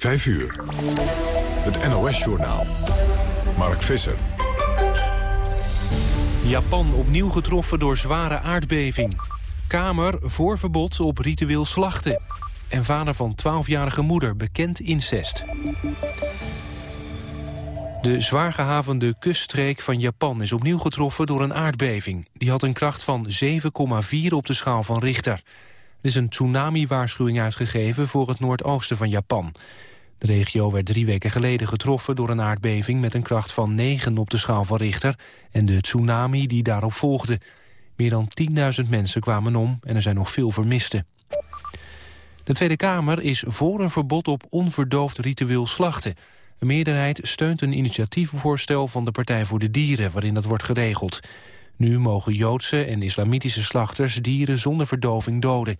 5 uur. Het NOS-journaal. Mark Visser. Japan opnieuw getroffen door zware aardbeving. Kamer voor verbod op ritueel slachten. En vader van 12-jarige moeder bekend incest. De zwaar gehavende kuststreek van Japan is opnieuw getroffen door een aardbeving. Die had een kracht van 7,4 op de schaal van Richter. Er is een tsunami-waarschuwing uitgegeven voor het noordoosten van Japan. De regio werd drie weken geleden getroffen door een aardbeving... met een kracht van 9 op de schaal van Richter... en de tsunami die daarop volgde. Meer dan 10.000 mensen kwamen om en er zijn nog veel vermisten. De Tweede Kamer is voor een verbod op onverdoofd ritueel slachten. Een meerderheid steunt een initiatiefvoorstel van de Partij voor de Dieren... waarin dat wordt geregeld. Nu mogen Joodse en islamitische slachters dieren zonder verdoving doden.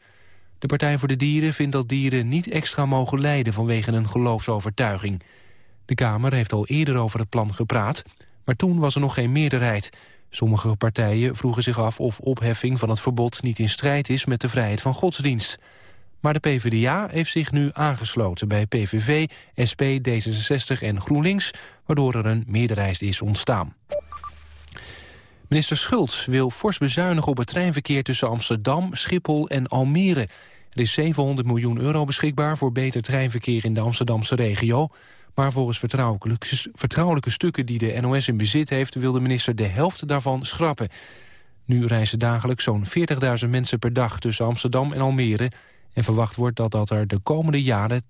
De Partij voor de Dieren vindt dat dieren niet extra mogen lijden vanwege een geloofsovertuiging. De Kamer heeft al eerder over het plan gepraat, maar toen was er nog geen meerderheid. Sommige partijen vroegen zich af of opheffing van het verbod niet in strijd is met de vrijheid van godsdienst. Maar de PvdA heeft zich nu aangesloten bij PVV, SP, D66 en GroenLinks, waardoor er een meerderheid is ontstaan. Minister Schultz wil fors bezuinigen op het treinverkeer tussen Amsterdam, Schiphol en Almere. Er is 700 miljoen euro beschikbaar voor beter treinverkeer in de Amsterdamse regio. Maar volgens vertrouwelijke, vertrouwelijke stukken die de NOS in bezit heeft... wil de minister de helft daarvan schrappen. Nu reizen dagelijks zo'n 40.000 mensen per dag tussen Amsterdam en Almere... en verwacht wordt dat dat er de komende jaren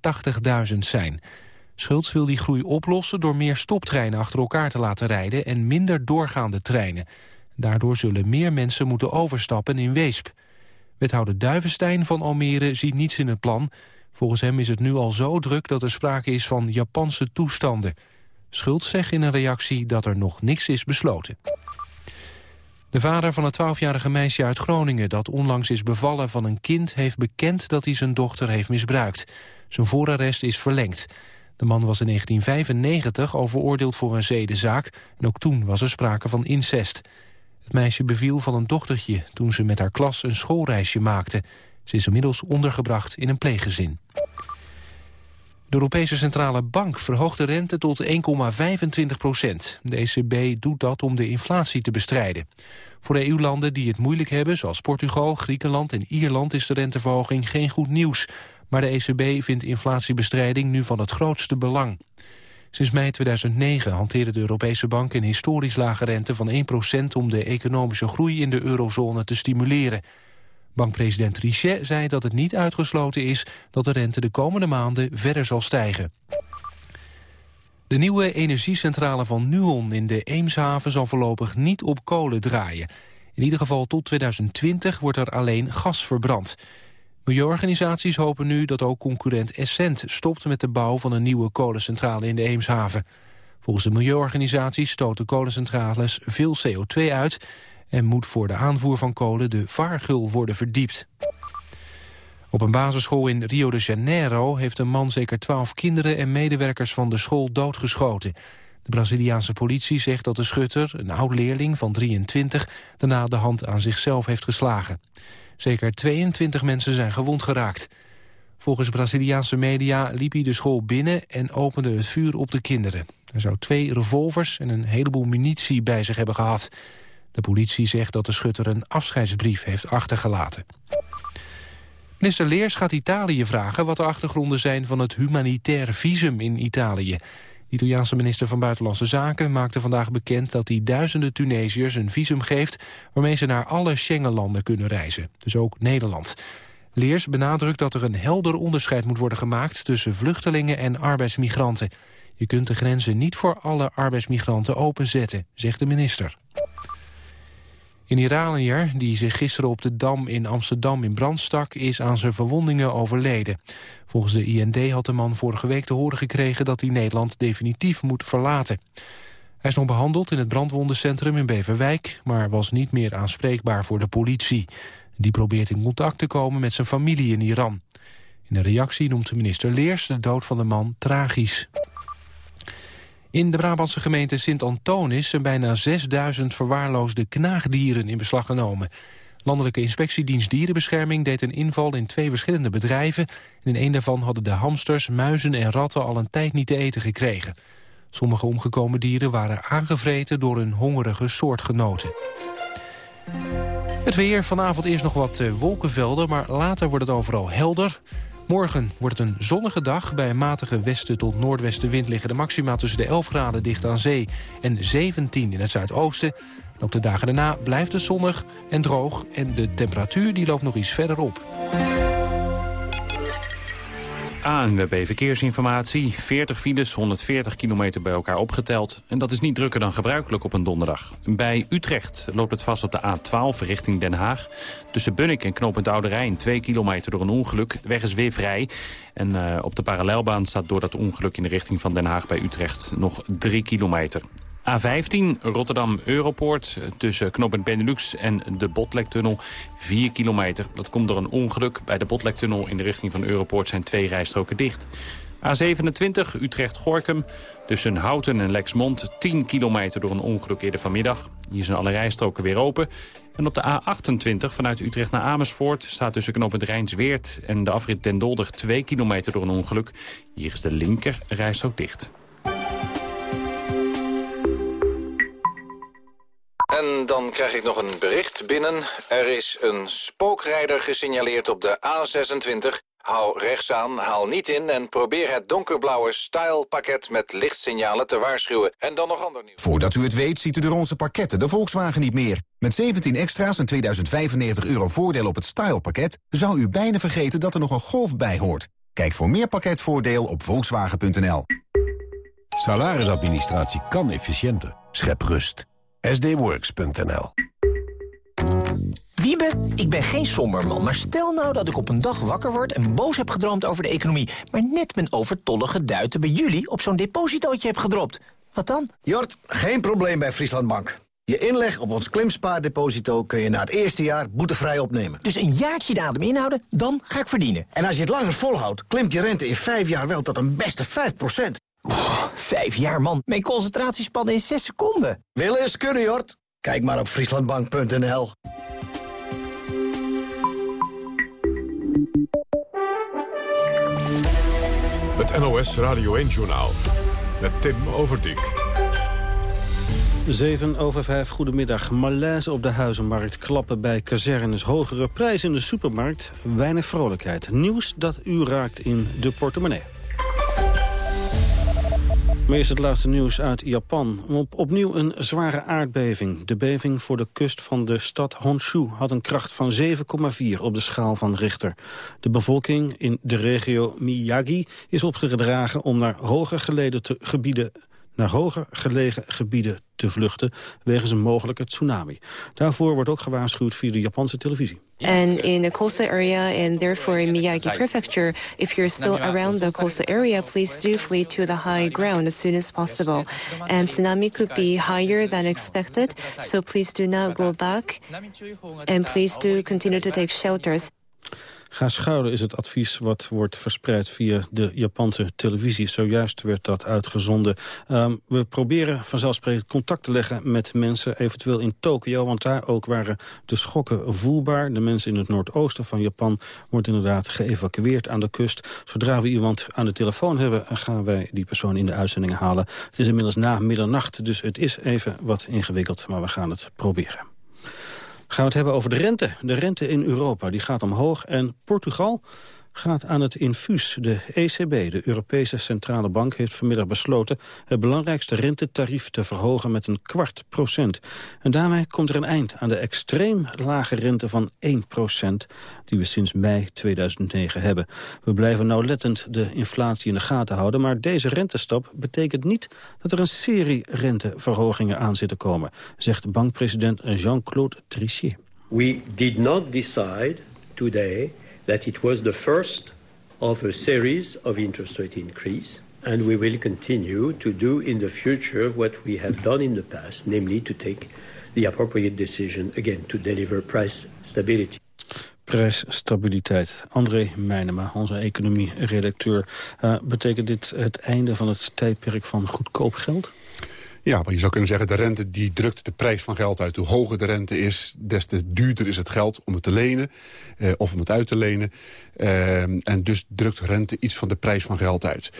80.000 zijn. Schultz wil die groei oplossen door meer stoptreinen achter elkaar te laten rijden... en minder doorgaande treinen. Daardoor zullen meer mensen moeten overstappen in Weesp. Wethouder Duivenstein van Almere ziet niets in het plan. Volgens hem is het nu al zo druk dat er sprake is van Japanse toestanden. Schultz zegt in een reactie dat er nog niks is besloten. De vader van het 12-jarige meisje uit Groningen... dat onlangs is bevallen van een kind... heeft bekend dat hij zijn dochter heeft misbruikt. Zijn voorarrest is verlengd. De man was in 1995 al veroordeeld voor een zedenzaak... en ook toen was er sprake van incest. Het meisje beviel van een dochtertje toen ze met haar klas een schoolreisje maakte. Ze is inmiddels ondergebracht in een pleeggezin. De Europese Centrale Bank verhoogt de rente tot 1,25 procent. De ECB doet dat om de inflatie te bestrijden. Voor de EU-landen die het moeilijk hebben, zoals Portugal, Griekenland en Ierland... is de renteverhoging geen goed nieuws. Maar de ECB vindt inflatiebestrijding nu van het grootste belang. Sinds mei 2009 hanteerde de Europese Bank een historisch lage rente van 1% om de economische groei in de eurozone te stimuleren. Bankpresident Trichet zei dat het niet uitgesloten is dat de rente de komende maanden verder zal stijgen. De nieuwe energiecentrale van Nuon in de Eemshaven zal voorlopig niet op kolen draaien. In ieder geval tot 2020 wordt er alleen gas verbrand. Milieuorganisaties hopen nu dat ook concurrent Essent stopt met de bouw van een nieuwe kolencentrale in de Eemshaven. Volgens de milieuorganisaties stoten kolencentrales veel CO2 uit en moet voor de aanvoer van kolen de vaargul worden verdiept. Op een basisschool in Rio de Janeiro heeft een man zeker twaalf kinderen en medewerkers van de school doodgeschoten. De Braziliaanse politie zegt dat de schutter, een oud-leerling van 23, daarna de hand aan zichzelf heeft geslagen. Zeker 22 mensen zijn gewond geraakt. Volgens Braziliaanse media liep hij de school binnen en opende het vuur op de kinderen. Hij zou twee revolvers en een heleboel munitie bij zich hebben gehad. De politie zegt dat de schutter een afscheidsbrief heeft achtergelaten. Minister Leers gaat Italië vragen wat de achtergronden zijn van het humanitaire visum in Italië. De Italiaanse minister van Buitenlandse Zaken maakte vandaag bekend dat hij duizenden Tunesiërs een visum geeft waarmee ze naar alle Schengenlanden kunnen reizen, dus ook Nederland. Leers benadrukt dat er een helder onderscheid moet worden gemaakt tussen vluchtelingen en arbeidsmigranten. Je kunt de grenzen niet voor alle arbeidsmigranten openzetten, zegt de minister. Een Iranier die zich gisteren op de Dam in Amsterdam in brand stak... is aan zijn verwondingen overleden. Volgens de IND had de man vorige week te horen gekregen... dat hij Nederland definitief moet verlaten. Hij is nog behandeld in het brandwondencentrum in Beverwijk... maar was niet meer aanspreekbaar voor de politie. Die probeert in contact te komen met zijn familie in Iran. In een reactie noemt minister Leers de dood van de man tragisch. In de Brabantse gemeente Sint-Antonis zijn bijna 6000 verwaarloosde knaagdieren in beslag genomen. Landelijke Inspectiedienst Dierenbescherming deed een inval in twee verschillende bedrijven. in een daarvan hadden de hamsters, muizen en ratten al een tijd niet te eten gekregen. Sommige omgekomen dieren waren aangevreten door hun hongerige soortgenoten. Het weer, vanavond eerst nog wat eh, wolkenvelden, maar later wordt het overal helder. Morgen wordt het een zonnige dag. Bij een matige westen tot noordwestenwind liggen de maxima tussen de 11 graden dicht aan zee en 17 in het zuidoosten. op de dagen daarna blijft het zonnig en droog en de temperatuur die loopt nog iets verder op. ANWB Verkeersinformatie. 40 files, 140 kilometer bij elkaar opgeteld. En dat is niet drukker dan gebruikelijk op een donderdag. Bij Utrecht loopt het vast op de A12 richting Den Haag. Tussen Bunnik en Knopend Oude Rijn 2 kilometer door een ongeluk. De weg is weer vrij. En uh, op de parallelbaan staat door dat ongeluk in de richting van Den Haag bij Utrecht nog 3 kilometer. A15 Rotterdam-Europoort tussen knooppunt Benelux en de Botlektunnel 4 kilometer. Dat komt door een ongeluk. Bij de Botlektunnel in de richting van Europoort zijn twee rijstroken dicht. A27 Utrecht-Gorkum tussen Houten en Lexmond 10 kilometer door een ongeluk eerder vanmiddag. Hier zijn alle rijstroken weer open. En op de A28 vanuit Utrecht naar Amersfoort staat tussen knooppunt Rijnsweert en de afrit Den Dolder 2 kilometer door een ongeluk. Hier is de linker rijstrook dicht. En dan krijg ik nog een bericht binnen. Er is een spookrijder gesignaleerd op de A26. Hou rechts aan, haal niet in en probeer het donkerblauwe style-pakket met lichtsignalen te waarschuwen. En dan nog ander nieuws. Voordat u het weet ziet u de onze pakketten de Volkswagen niet meer. Met 17 extra's en 2095 euro voordeel op het style-pakket... zou u bijna vergeten dat er nog een golf bij hoort. Kijk voor meer pakketvoordeel op volkswagen.nl. Salarisadministratie kan efficiënter. Schep rust sdworks.nl Wiebe, ik ben geen somberman, maar stel nou dat ik op een dag wakker word... en boos heb gedroomd over de economie... maar net mijn overtollige duiten bij jullie op zo'n depositootje heb gedropt. Wat dan? Jort, geen probleem bij Friesland Bank. Je inleg op ons klimspaardeposito kun je na het eerste jaar boetevrij opnemen. Dus een jaartje de adem inhouden, dan ga ik verdienen. En als je het langer volhoudt, klimt je rente in vijf jaar wel tot een beste 5 Vijf jaar, man. Mijn concentratiespannen in zes seconden. Willen is kunnen, Jort. Kijk maar op frieslandbank.nl. Het NOS Radio 1-journaal met Tim Overdijk. 7 over 5, goedemiddag. Malaise op de huizenmarkt, klappen bij kazernes, hogere prijzen in de supermarkt, weinig vrolijkheid. Nieuws dat u raakt in de portemonnee. Maar eerst het laatste nieuws uit Japan. Op, opnieuw een zware aardbeving. De beving voor de kust van de stad Honshu had een kracht van 7,4 op de schaal van Richter. De bevolking in de regio Miyagi is opgedragen om naar hoger geleden gebieden naar hoger gelegen gebieden te vluchten wegens een mogelijke tsunami. Daarvoor wordt ook gewaarschuwd via de Japanse televisie. And in the coastal area and therefore in Miyagi Prefecture, if you're still around the coastal area, please do flee to the high ground as soon as possible. And tsunami could be higher than expected, so please do not go back. And please do continue to take shelters. Ga schuilen is het advies wat wordt verspreid via de Japanse televisie. Zojuist werd dat uitgezonden. Ehm, we proberen vanzelfsprekend contact te leggen met mensen, eventueel in Tokio. Want daar ook waren de schokken voelbaar. De mensen in het noordoosten van Japan worden inderdaad geëvacueerd aan de kust. Zodra we iemand aan de telefoon hebben, gaan wij die persoon in de uitzending halen. Het is inmiddels na middernacht, dus het is even wat ingewikkeld. Maar we gaan het proberen gaan we het hebben over de rente. De rente in Europa die gaat omhoog en Portugal gaat aan het infuus. De ECB, de Europese Centrale Bank, heeft vanmiddag besloten... het belangrijkste rentetarief te verhogen met een kwart procent. En daarmee komt er een eind aan de extreem lage rente van 1 procent... die we sinds mei 2009 hebben. We blijven nauwlettend de inflatie in de gaten houden... maar deze rentestap betekent niet dat er een serie renteverhogingen aan zitten komen... zegt bankpresident Jean-Claude Trichet. We did not decide today that it was the first of a series of interest rate increase and we will continue to do in the future what we have done in the past, namely to take the appropriate decision, again, to deliver price stability. Prijsstabiliteit. André Meijnema, onze economie-redacteur. Uh, betekent dit het einde van het tijdperk van goedkoop geld? Ja, maar je zou kunnen zeggen, de rente die drukt de prijs van geld uit. Hoe hoger de rente is, des te duurder is het geld om het te lenen. Eh, of om het uit te lenen. Eh, en dus drukt rente iets van de prijs van geld uit.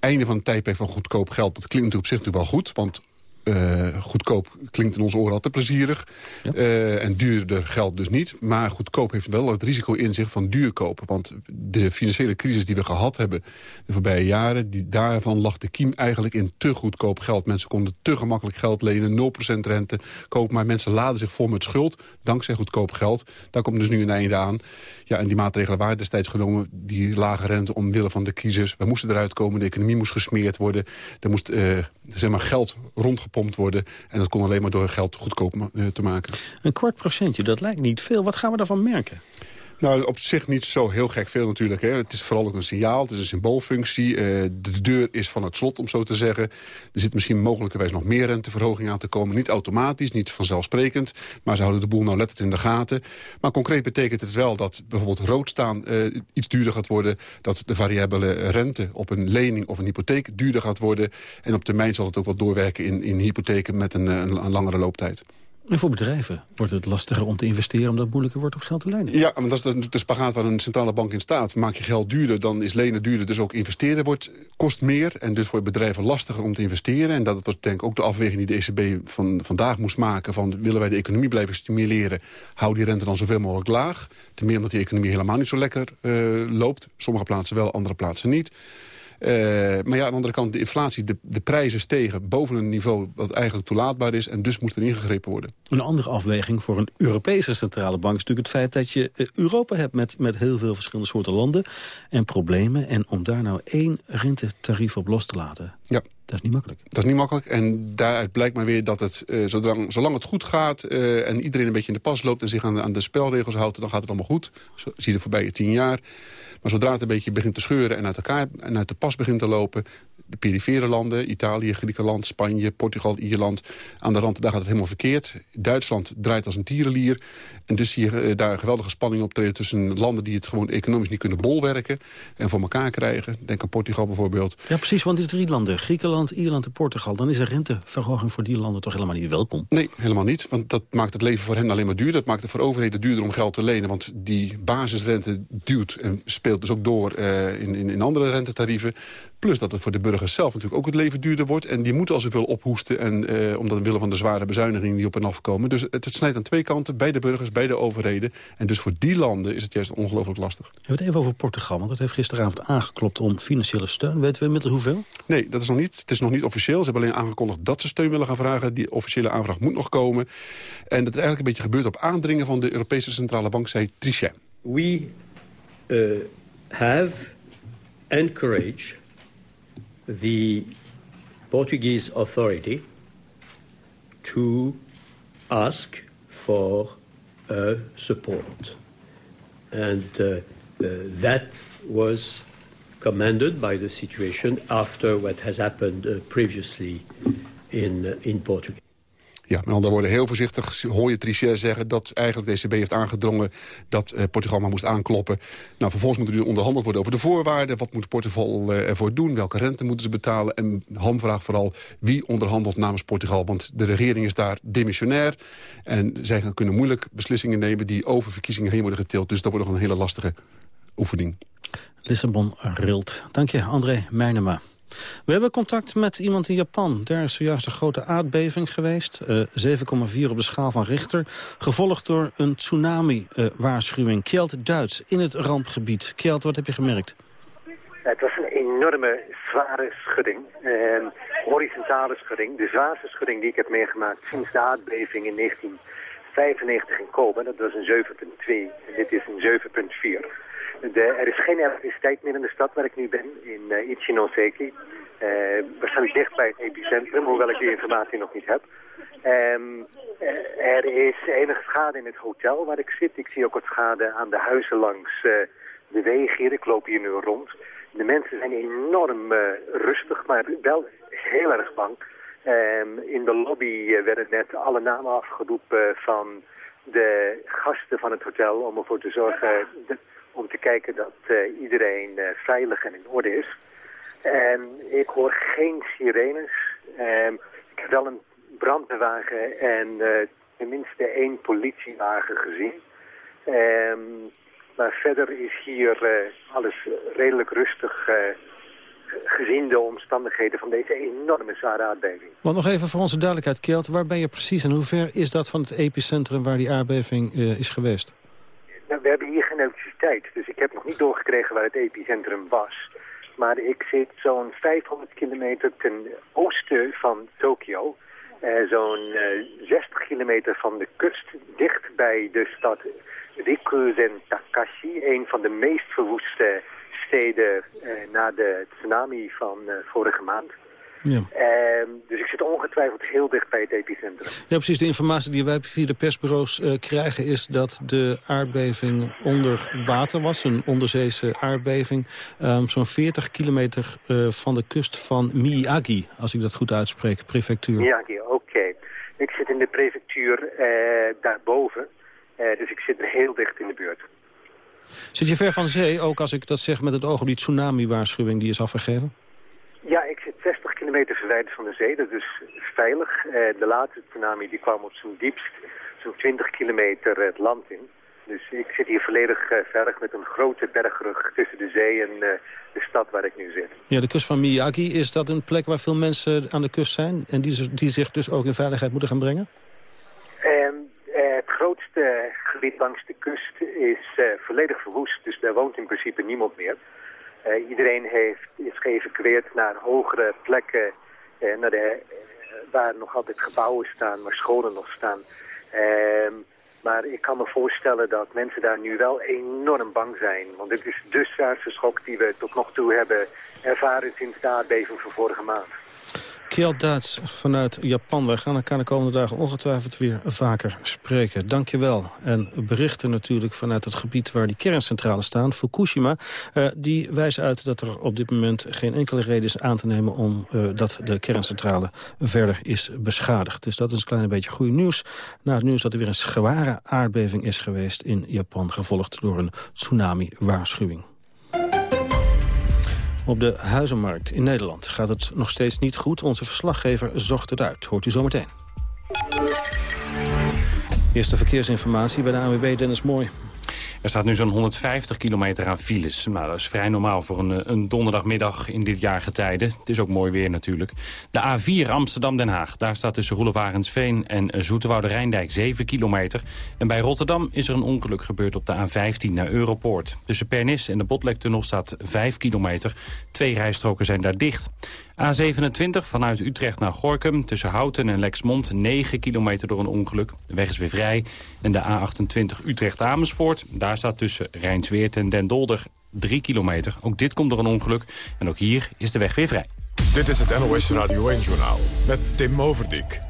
Einde van het tijdperk van goedkoop geld, dat klinkt op zich natuurlijk wel goed. Want uh, goedkoop klinkt in onze oren altijd plezierig. Uh, en duurder geldt dus niet. Maar goedkoop heeft wel het risico in zich van duur kopen. Want de financiële crisis die we gehad hebben de voorbije jaren... Die, daarvan lag de kiem eigenlijk in te goedkoop geld. Mensen konden te gemakkelijk geld lenen, 0% rente kopen. Maar mensen laden zich voor met schuld, dankzij goedkoop geld. Daar komt dus nu een einde aan. Ja, en die maatregelen waren destijds genomen, die lage rente omwille van de crisis. We moesten eruit komen, de economie moest gesmeerd worden. Er moest uh, zeg maar geld rondgepompt worden. En dat kon alleen maar door geld goedkoop uh, te maken. Een kwart procentje, dat lijkt niet veel. Wat gaan we daarvan merken? Nou, op zich niet zo heel gek veel natuurlijk. Hè. Het is vooral ook een signaal, het is een symboolfunctie. Uh, de deur is van het slot, om zo te zeggen. Er zit misschien mogelijkerwijs nog meer renteverhoging aan te komen. Niet automatisch, niet vanzelfsprekend. Maar ze houden de boel nou letterlijk in de gaten. Maar concreet betekent het wel dat bijvoorbeeld rood staan uh, iets duurder gaat worden. Dat de variabele rente op een lening of een hypotheek duurder gaat worden. En op termijn zal het ook wel doorwerken in, in hypotheken met een, een langere looptijd. En voor bedrijven wordt het lastiger om te investeren... omdat het moeilijker wordt om geld te lenen. Ja, maar dat is de spagaat waar een centrale bank in staat. Maak je geld duurder, dan is lenen duurder. Dus ook investeren wordt, kost meer. En dus voor bedrijven lastiger om te investeren. En dat was denk ik ook de afweging die de ECB van, vandaag moest maken. Van willen wij de economie blijven stimuleren... hou die rente dan zoveel mogelijk laag. Ten meer omdat die economie helemaal niet zo lekker uh, loopt. Sommige plaatsen wel, andere plaatsen niet. Uh, maar ja, aan de andere kant, de inflatie, de, de prijzen stegen boven een niveau wat eigenlijk toelaatbaar is. En dus moest er ingegrepen worden. Een andere afweging voor een Europese centrale bank is natuurlijk het feit dat je eh, Europa hebt met, met heel veel verschillende soorten landen en problemen. En om daar nou één rentetarief op los te laten, ja. dat is niet makkelijk. Dat is niet makkelijk en daaruit blijkt maar weer dat het, uh, zolang, zolang het goed gaat uh, en iedereen een beetje in de pas loopt en zich aan de, aan de spelregels houdt, dan gaat het allemaal goed. Zo, zie je de voorbije tien jaar. Maar zodra het een beetje begint te scheuren en uit elkaar en uit de pas begint te lopen... de perifere landen, Italië, Griekenland, Spanje, Portugal, Ierland... aan de rand, daar gaat het helemaal verkeerd. Duitsland draait als een tierenlier. En dus zie je uh, daar een geweldige spanning optreden tussen landen... die het gewoon economisch niet kunnen bolwerken en voor elkaar krijgen. Denk aan Portugal bijvoorbeeld. Ja, precies, want die drie landen, Griekenland, Ierland en Portugal... dan is een renteverhoging voor die landen toch helemaal niet welkom? Nee, helemaal niet, want dat maakt het leven voor hen alleen maar duur. Dat maakt het voor overheden duurder om geld te lenen... want die basisrente duwt en speelt dus ook door uh, in, in, in andere rentetarieven. Plus dat het voor de burgers zelf natuurlijk ook het leven duurder wordt. En die moeten al zoveel ophoesten. En, uh, omdat willen van de zware bezuinigingen die op en af komen. Dus het, het, snijdt aan twee kanten. Bij de burgers, bij de overheden. En dus voor die landen is het juist ongelooflijk lastig. We hebben het even over Portugal. Want dat heeft gisteravond aangeklopt om financiële steun. Weten we inmiddels hoeveel? Nee, dat is nog niet. Het is nog niet officieel. Ze hebben alleen aangekondigd dat ze steun willen gaan vragen. Die officiële aanvraag moet nog komen. En dat is eigenlijk een beetje gebeurd op aandringen van de Europese Centrale Bank, zei Trichet. We uh, have encouraged the Portuguese authority to ask for uh, support. And uh, uh, that was commended by the situation after what has happened uh, previously in, uh, in Portugal. Ja, met andere woorden, heel voorzichtig hoor je Trichet zeggen... dat eigenlijk de ECB heeft aangedrongen dat uh, Portugal maar moest aankloppen. Nou, vervolgens moet er nu onderhandeld worden over de voorwaarden. Wat moet Portugal uh, ervoor doen? Welke rente moeten ze betalen? En hamvraag vooral, wie onderhandelt namens Portugal? Want de regering is daar demissionair. En zij kunnen moeilijk beslissingen nemen die over verkiezingen heen worden getild. Dus dat wordt nog een hele lastige oefening. Lissabon rilt. Dank je, André Meijnema. We hebben contact met iemand in Japan. Daar is zojuist een grote aardbeving geweest. Uh, 7,4 op de schaal van Richter. Gevolgd door een tsunami-waarschuwing. Uh, Kjeld Duits in het rampgebied. Kjeld, wat heb je gemerkt? Het was een enorme zware schudding. Een horizontale schudding. De zwaarste schudding die ik heb meegemaakt sinds de aardbeving in 1995 in Kobe. Dat was een 7,2. Dit is een 7,4. De, er is geen elektriciteit meer in de stad waar ik nu ben, in uh, Ichinoseki. Uh, waarschijnlijk dicht bij het epicentrum, hoewel ik die informatie nog niet heb. Um, er is enige schade in het hotel waar ik zit. Ik zie ook wat schade aan de huizen langs de wegen hier. Ik loop hier nu rond. De mensen zijn enorm rustig, maar wel heel erg bang. Um, in de lobby werden net alle namen afgeroepen van de gasten van het hotel... om ervoor te zorgen om te kijken dat uh, iedereen uh, veilig en in orde is. En ik hoor geen sirenes. Um, ik wel een brandweerwagen en tenminste één politiewagen gezien. Ehm, maar verder is hier alles redelijk rustig gezien de omstandigheden van deze enorme zware aardbeving. Want nog even voor onze duidelijkheid, Kjeld, waar ben je precies en hoe ver is dat van het epicentrum waar die aardbeving is geweest? Nou, we hebben hier geen elektriciteit, dus ik heb nog niet doorgekregen waar het epicentrum was. Maar ik zit zo'n 500 kilometer ten oosten van Tokio. Uh, zo'n uh, 60 kilometer van de kust, dicht bij de stad Rikuzen Takashi, een van de meest verwoeste steden eh, na de tsunami van eh, vorige maand. Ja. Ehm, dus ik zit ongetwijfeld heel dicht bij het epicentrum. Ja, precies. De informatie die wij via de persbureaus uh, krijgen... is dat de aardbeving onder water was, een onderzeese aardbeving. Um, Zo'n 40 kilometer uh, van de kust van Miyagi, als ik dat goed uitspreek, prefectuur. Miyagi, oké. Ik zit in de prefectuur uh, daarboven, dus ik zit heel dicht in de buurt. Zit je ver van zee, ook als ik dat zeg met het oog op die tsunami-waarschuwing die is afgegeven? Ja, ik zit 60 kilometer verwijderd van de zee, dat is veilig. Eh, de laatste tsunami die kwam op zijn diepst, zo'n 20 kilometer het land in. Dus ik zit hier volledig uh, veilig met een grote bergrug tussen de zee en uh, de stad waar ik nu zit. Ja, de kust van Miyagi, is dat een plek waar veel mensen aan de kust zijn... en die, die zich dus ook in veiligheid moeten gaan brengen? Um, het grootste gebied langs de kust is volledig verwoest, dus daar woont in principe niemand meer. Uh, iedereen heeft, is geëvacueerd naar hogere plekken uh, naar de, waar nog altijd gebouwen staan, waar scholen nog staan. Ehm, maar ik kan me voorstellen dat mensen daar nu wel enorm bang zijn. Want dit is de zwaarste schok die we tot nog toe hebben ervaren sinds de aardbeving van vorige maand. Kjeld Duits vanuit Japan. Wij gaan elkaar de komende dagen ongetwijfeld weer vaker spreken. Dank je wel. En berichten natuurlijk vanuit het gebied waar die kerncentrales staan, Fukushima. Uh, die wijzen uit dat er op dit moment geen enkele reden is aan te nemen... om uh, dat de kerncentrale verder is beschadigd. Dus dat is een klein beetje goed nieuws. Na het nieuws dat er weer een zware aardbeving is geweest in Japan... gevolgd door een tsunami-waarschuwing. Op de huizenmarkt in Nederland gaat het nog steeds niet goed. Onze verslaggever zocht het uit. Hoort u zometeen. Eerste verkeersinformatie bij de ANWB Dennis Mooi. Er staat nu zo'n 150 kilometer aan files. Maar dat is vrij normaal voor een, een donderdagmiddag in dit jaargetijde. Het is ook mooi weer natuurlijk. De A4 Amsterdam-Den Haag. Daar staat tussen Roelevarensveen en Zoeterwoude Rijndijk 7 kilometer. En bij Rotterdam is er een ongeluk gebeurd op de A15 naar Europoort. Tussen Pernis en de Botlektunnel staat 5 kilometer. Twee rijstroken zijn daar dicht. A27 vanuit Utrecht naar Gorkum. Tussen Houten en Lexmond 9 kilometer door een ongeluk. De weg is weer vrij. En de A28 Utrecht-Amersfoort. Daar staat tussen Rijnsweert en Den Dolder 3 kilometer. Ook dit komt door een ongeluk. En ook hier is de weg weer vrij. Dit is het NOS Radio 1-journaal met Tim Overdijk.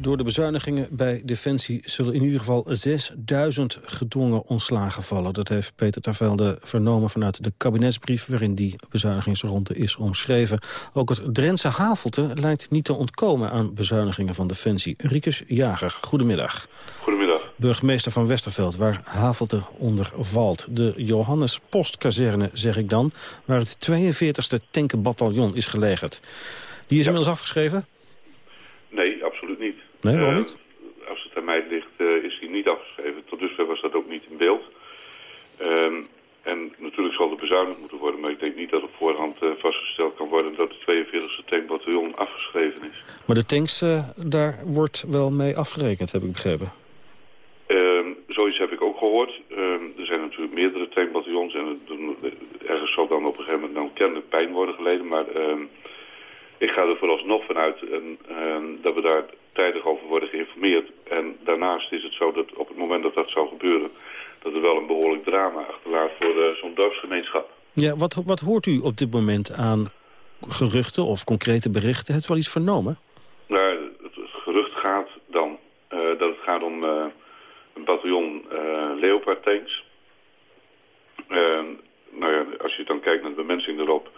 Door de bezuinigingen bij Defensie zullen in ieder geval 6000 gedwongen ontslagen vallen. Dat heeft Peter Tervelde vernomen vanuit de kabinetsbrief... waarin die bezuinigingsronde is omschreven. Ook het Drentse Havelte lijkt niet te ontkomen aan bezuinigingen van Defensie. Rikus Jager, goedemiddag. Goedemiddag. Burgemeester van Westerveld, waar Havelte onder valt. De Johannes Postkazerne, zeg ik dan, waar het 42e tankenbataljon is gelegerd. Die is inmiddels afgeschreven? Nee, absoluut niet. Nee, waarom niet? Uh, als het aan mij ligt, uh, is hij niet afgeschreven. Tot dusver was dat ook niet in beeld. Uh, en natuurlijk zal er bezuinigd moeten worden, maar ik denk niet dat op voorhand uh, vastgesteld kan worden dat het 42e tankbataljon afgeschreven is. Maar de tanks, daar wordt wel mee afgerekend, heb ik begrepen. Ehm, zoiets heb ik ook gehoord. Ehm, er zijn natuurlijk meerdere tankbataljons en ergens zal dan op een gegeven moment dan kennelijk pijn worden geleden, maar ik ga er vooralsnog vanuit en, dat we daar tijdig over worden geïnformeerd. En daarnaast is het zo dat op het moment dat dat zou gebeuren... dat er wel een behoorlijk drama achterlaat voor uh, zo'n dorpsgemeenschap. Ja, wat, wat hoort u op dit moment aan geruchten of concrete berichten? U wel iets vernomen? Nou, het, gerucht gaat dan uh, dat het gaat om uh, een bataljon Leopard tanks. nou ja, als je dan kijkt naar de bemensing erop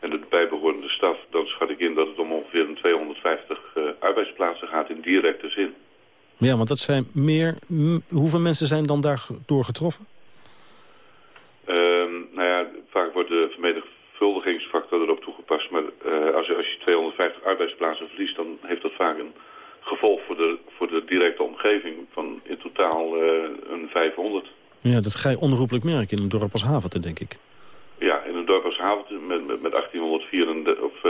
en de bijbehorende staf, dan schat ik in dat het om ongeveer een 250 uh, arbeidsplaatsen gaat in directe zin. Ja, want dat zijn meer... Hoeveel mensen zijn dan daardoor getroffen? Uh, nou ja, vaak wordt de vermenigvuldigingsfactor erop toegepast. Maar uh, als, je, als je 250 arbeidsplaatsen verliest, dan heeft dat vaak een gevolg voor de, voor de directe omgeving van in totaal een 500. Ja, dat ga je onherroepelijk merken in een dorp als Haventen, denk ik. Ja, in een dorp als Haventen met, met, met 1834, of,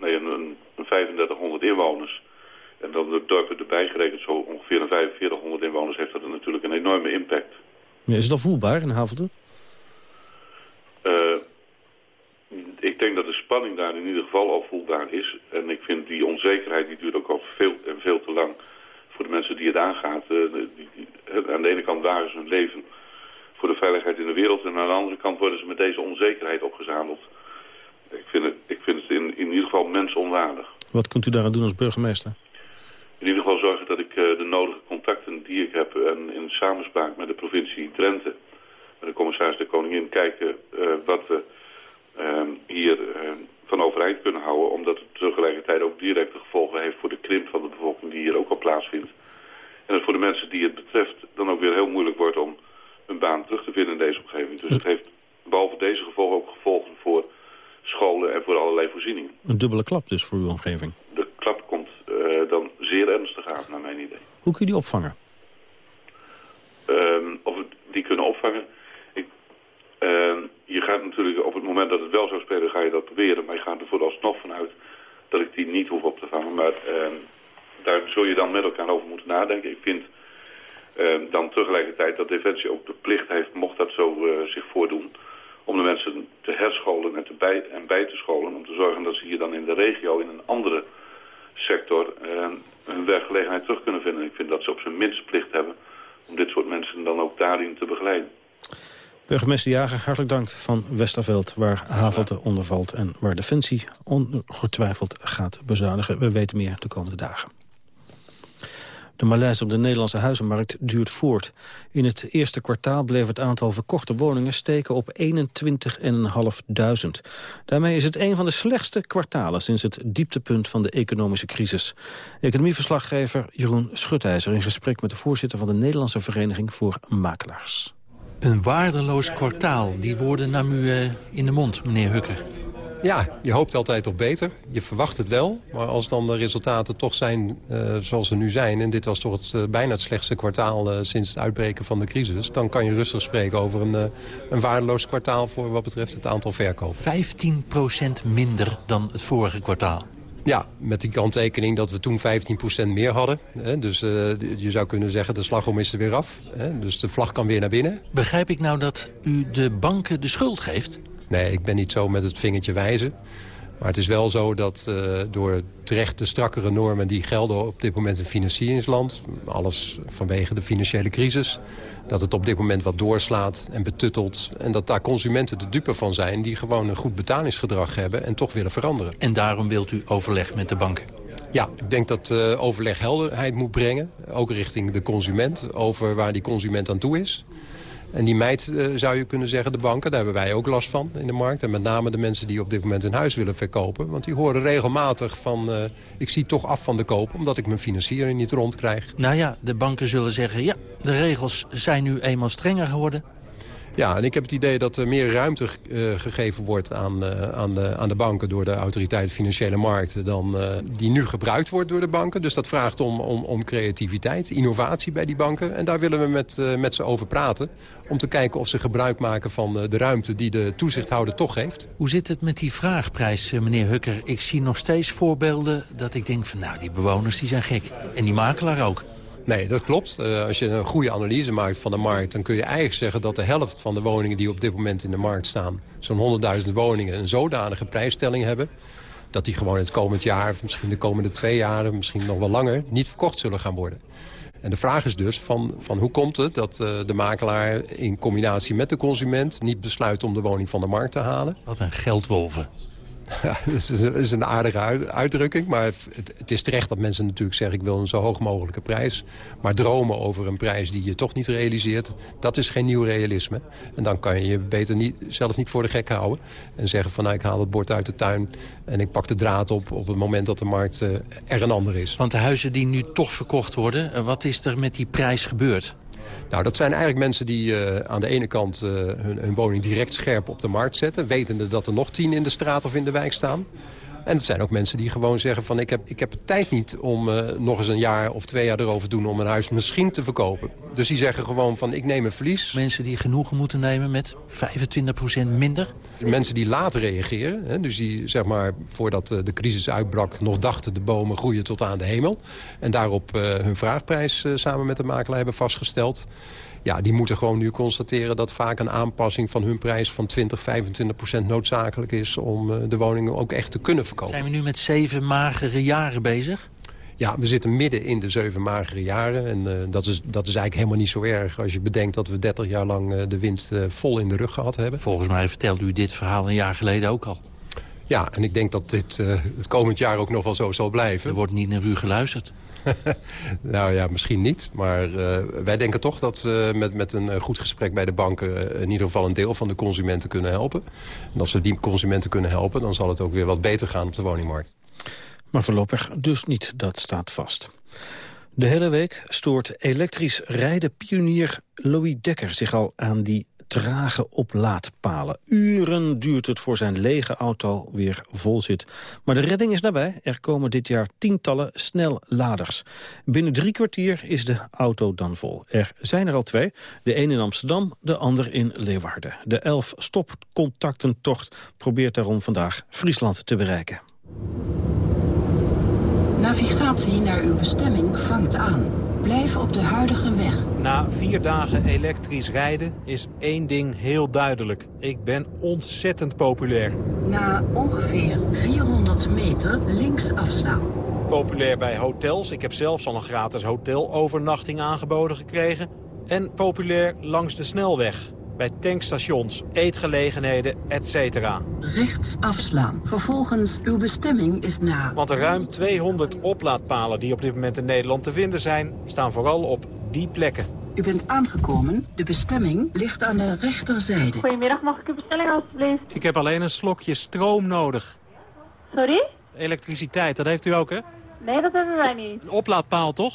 nee, een, een 3500 inwoners en dan de dorpen erbij gerekend, zo ongeveer een 4500 inwoners, heeft dat natuurlijk een enorme impact. Ja, is dat voelbaar in Havelte? Uh, ik denk dat de spanning daar in ieder geval al voelbaar is. En ik vind die onzekerheid, die duurt ook al veel en veel te lang. Voor de mensen die het aangaat. Uh, die, die, aan de ene kant waren ze hun leven voor de veiligheid in de wereld. En aan de andere kant worden ze met deze onzekerheid opgezadeld. Ik vind het, ik vind het in, in ieder geval mensonwaardig. Wat kunt u daaraan doen als burgemeester? in ieder geval zorgen dat ik uh, de nodige contacten die ik heb... en in samenspraak met de provincie Drenthe, met de commissaris de Koningin... kijken uh, wat we uh, hier van overeind kunnen houden... omdat het tegelijkertijd ook directe gevolgen heeft voor de krimp van de bevolking... die hier ook al plaatsvindt. En het voor de mensen die het betreft dan ook weer heel moeilijk wordt... om een baan terug te vinden in deze omgeving. Dus het heeft behalve deze gevolgen ook gevolgen voor scholen en voor allerlei voorzieningen. Een dubbele klap dus voor uw omgeving? De klap komt uh, dan zeer ernstig aan, naar mijn idee. Hoe kun je die opvangen? Um, of we die kunnen opvangen? Ik, uh, je gaat natuurlijk op het moment dat het wel zou spelen, ga je dat proberen. Maar je gaat er vooralsnog vanuit dat ik die niet hoef op te vangen. Maar uh, daar zul je dan met elkaar over moeten nadenken. Ik vind dan tegelijkertijd dat Defensie ook de plicht heeft, mocht dat zo uh, zich voordoen om de mensen te herscholen en, te bij, en bij te scholen. Om te zorgen dat ze hier dan in de regio in een andere sector uh, hun werkgelegenheid terug kunnen vinden. Ik vind dat ze op zijn minst plicht hebben om dit soort mensen dan ook daarin te begeleiden. Burgemeester Jager, hartelijk dank van Westerveld, waar Havelte onder valt... en waar Defensie ongetwijfeld gaat bezuinigen. We weten meer de komende dagen. De malaise op de Nederlandse huizenmarkt duurt voort. In het eerste kwartaal bleef het aantal verkochte woningen steken op 21.500. Daarmee is het een van de slechtste kwartalen sinds het dieptepunt van de economische crisis. Economieverslaggever Jeroen Schutijzer in gesprek met de voorzitter van de Nederlandse Vereniging voor Makelaars. Een waardeloos kwartaal, die woorden nam u uh, in de mond, meneer Hukker. Ja, je hoopt altijd op beter. Je verwacht het wel. Maar als dan de resultaten toch zijn uh, zoals ze nu zijn... en dit was toch het, uh, bijna het slechtste kwartaal uh, sinds het uitbreken van de crisis... dan kan je rustig spreken over een, een waardeloos kwartaal... voor wat betreft het aantal verkoop. 15% minder dan het vorige kwartaal. Ja, met die kanttekening dat we toen 15% meer hadden. Hè, dus uh, je zou kunnen zeggen, de slagom is er weer af. Hè, dus de vlag kan weer naar binnen. Begrijp ik nou dat u de banken de schuld geeft? Nee, ik ben niet zo met het vingertje wijzen. Maar het is wel zo dat uh, door terecht de strakkere normen die gelden op dit moment in financieringsland... alles vanwege de financiële crisis... dat het op dit moment wat doorslaat en betuttelt... en dat daar consumenten de dupe van zijn... die gewoon een goed betalingsgedrag hebben en toch willen veranderen. En daarom wilt u overleg met de banken? Ja, ik denk dat uh, overleg helderheid moet brengen. Ook richting de consument, over waar die consument aan toe is. En die meid, uh, zou je kunnen zeggen, de banken, daar hebben wij ook last van in de markt. En met name de mensen die op dit moment een huis willen verkopen. Want die horen regelmatig van, uh, ik zie toch af van de koop... omdat ik mijn financiering niet rondkrijg. Nou ja, de banken zullen zeggen, ja, de regels zijn nu eenmaal strenger geworden. Ja, en ik heb het idee dat er meer ruimte uh, gegeven wordt aan, uh, aan, de, aan de banken... door de autoriteit financiële markten dan uh, die nu gebruikt wordt door de banken. Dus dat vraagt om, om, om creativiteit, innovatie bij die banken. En daar willen we met, met ze over praten. Om te kijken of ze gebruik maken van de ruimte die de toezichthouder toch heeft. Hoe zit het met die vraagprijs, meneer Hukker? Ik zie nog steeds voorbeelden dat ik denk van... nou, die bewoners die zijn gek. En die makelaar ook. Nee, dat klopt. Uh, als je een goede analyse maakt van de markt... dan kun je eigenlijk zeggen dat de helft van de woningen die op dit moment in de markt staan... zo'n 100.000 woningen een zodanige prijsstelling hebben... dat die gewoon het komend jaar, misschien de komende twee jaren... misschien nog wel langer, niet verkocht zullen gaan worden. En de vraag is dus van, van hoe komt het dat uh, de makelaar in combinatie met de consument... niet besluit om de woning van de markt te halen? Wat een geldwolven. Ja, dat is, een, aardige uitdrukking. Maar het, het, is terecht dat mensen natuurlijk zeggen... ik wil een zo hoog mogelijke prijs. Maar dromen over een prijs die je toch niet realiseert... dat is geen nieuw realisme. En dan kan je je beter niet, zelf niet voor de gek houden. En zeggen van nou, ik haal het bord uit de tuin... en ik pak de draad op op het moment dat de markt uh, er een ander is. Want de huizen die nu toch verkocht worden... wat is er met die prijs gebeurd? Nou, dat zijn eigenlijk mensen die uh, aan de ene kant uh, hun, hun, woning direct scherp op de markt zetten... wetende dat er nog tien in de straat of in de wijk staan. En het zijn ook mensen die gewoon zeggen van... ik heb, ik heb tijd niet om uh, nog eens een jaar of twee jaar erover te doen... om een huis misschien te verkopen. Dus die zeggen gewoon van ik neem een verlies. Mensen die genoegen moeten nemen met 25% minder? Mensen die later reageren. Hè, dus die zeg maar voordat de crisis uitbrak... nog dachten de bomen groeien tot aan de hemel. En daarop uh, hun vraagprijs uh, samen met de makelaar hebben vastgesteld ja, die moeten gewoon nu constateren dat vaak een aanpassing van hun prijs van 20, 25 procent noodzakelijk is om uh, de woningen ook echt te kunnen verkopen. Zijn we nu met zeven magere jaren bezig? Ja, we zitten midden in de zeven magere jaren. En uh, dat, is, dat is eigenlijk helemaal niet zo erg als je bedenkt dat we 30 jaar lang uh, de wind vol in de rug gehad hebben. Volgens mij vertelde u dit verhaal een jaar geleden ook al. Ja, en ik denk dat dit het komend jaar ook nog wel zo zal blijven. Er wordt niet naar u geluisterd. nou ja, misschien niet. Maar uh, wij denken toch dat we met, met een goed gesprek bij de banken... in ieder geval een deel van de consumenten kunnen helpen. En als we die consumenten kunnen helpen... dan zal het ook weer wat beter gaan op de woningmarkt. Maar voorlopig dus niet, dat staat vast. De hele week stoort elektrisch rijden pionier Louis Dekker zich al aan die trage oplaadpalen. Uren duurt het voor zijn lege auto weer vol zit. Maar de redding is nabij. Er komen dit jaar tientallen snelladers. Binnen drie kwartier is de auto dan vol. Er zijn er al twee. De een in Amsterdam, de ander in Leeuwarden. De elf stopcontactentocht probeert daarom vandaag Friesland te bereiken. Navigatie naar uw bestemming vangt aan. Blijf op de huidige weg. Na vier dagen elektrisch rijden is één ding heel duidelijk. Ik ben ontzettend populair. Na ongeveer 400 meter links afslaan. Populair bij hotels. Ik heb zelfs al een gratis hotelovernachting aangeboden gekregen. En populair langs de snelweg bij tankstations, eetgelegenheden, etc. Rechts afslaan. Vervolgens uw bestemming is na... Want de ruim 200 oplaadpalen die op dit moment in Nederland te vinden zijn... staan vooral op die plekken. U bent aangekomen. De bestemming ligt aan de rechterzijde. Goedemiddag, mag ik uw bestelling alstublieft? Ik heb alleen een slokje stroom nodig. Sorry? Elektriciteit, dat heeft u ook, hè? Nee, dat hebben wij niet. Een oplaadpaal, toch?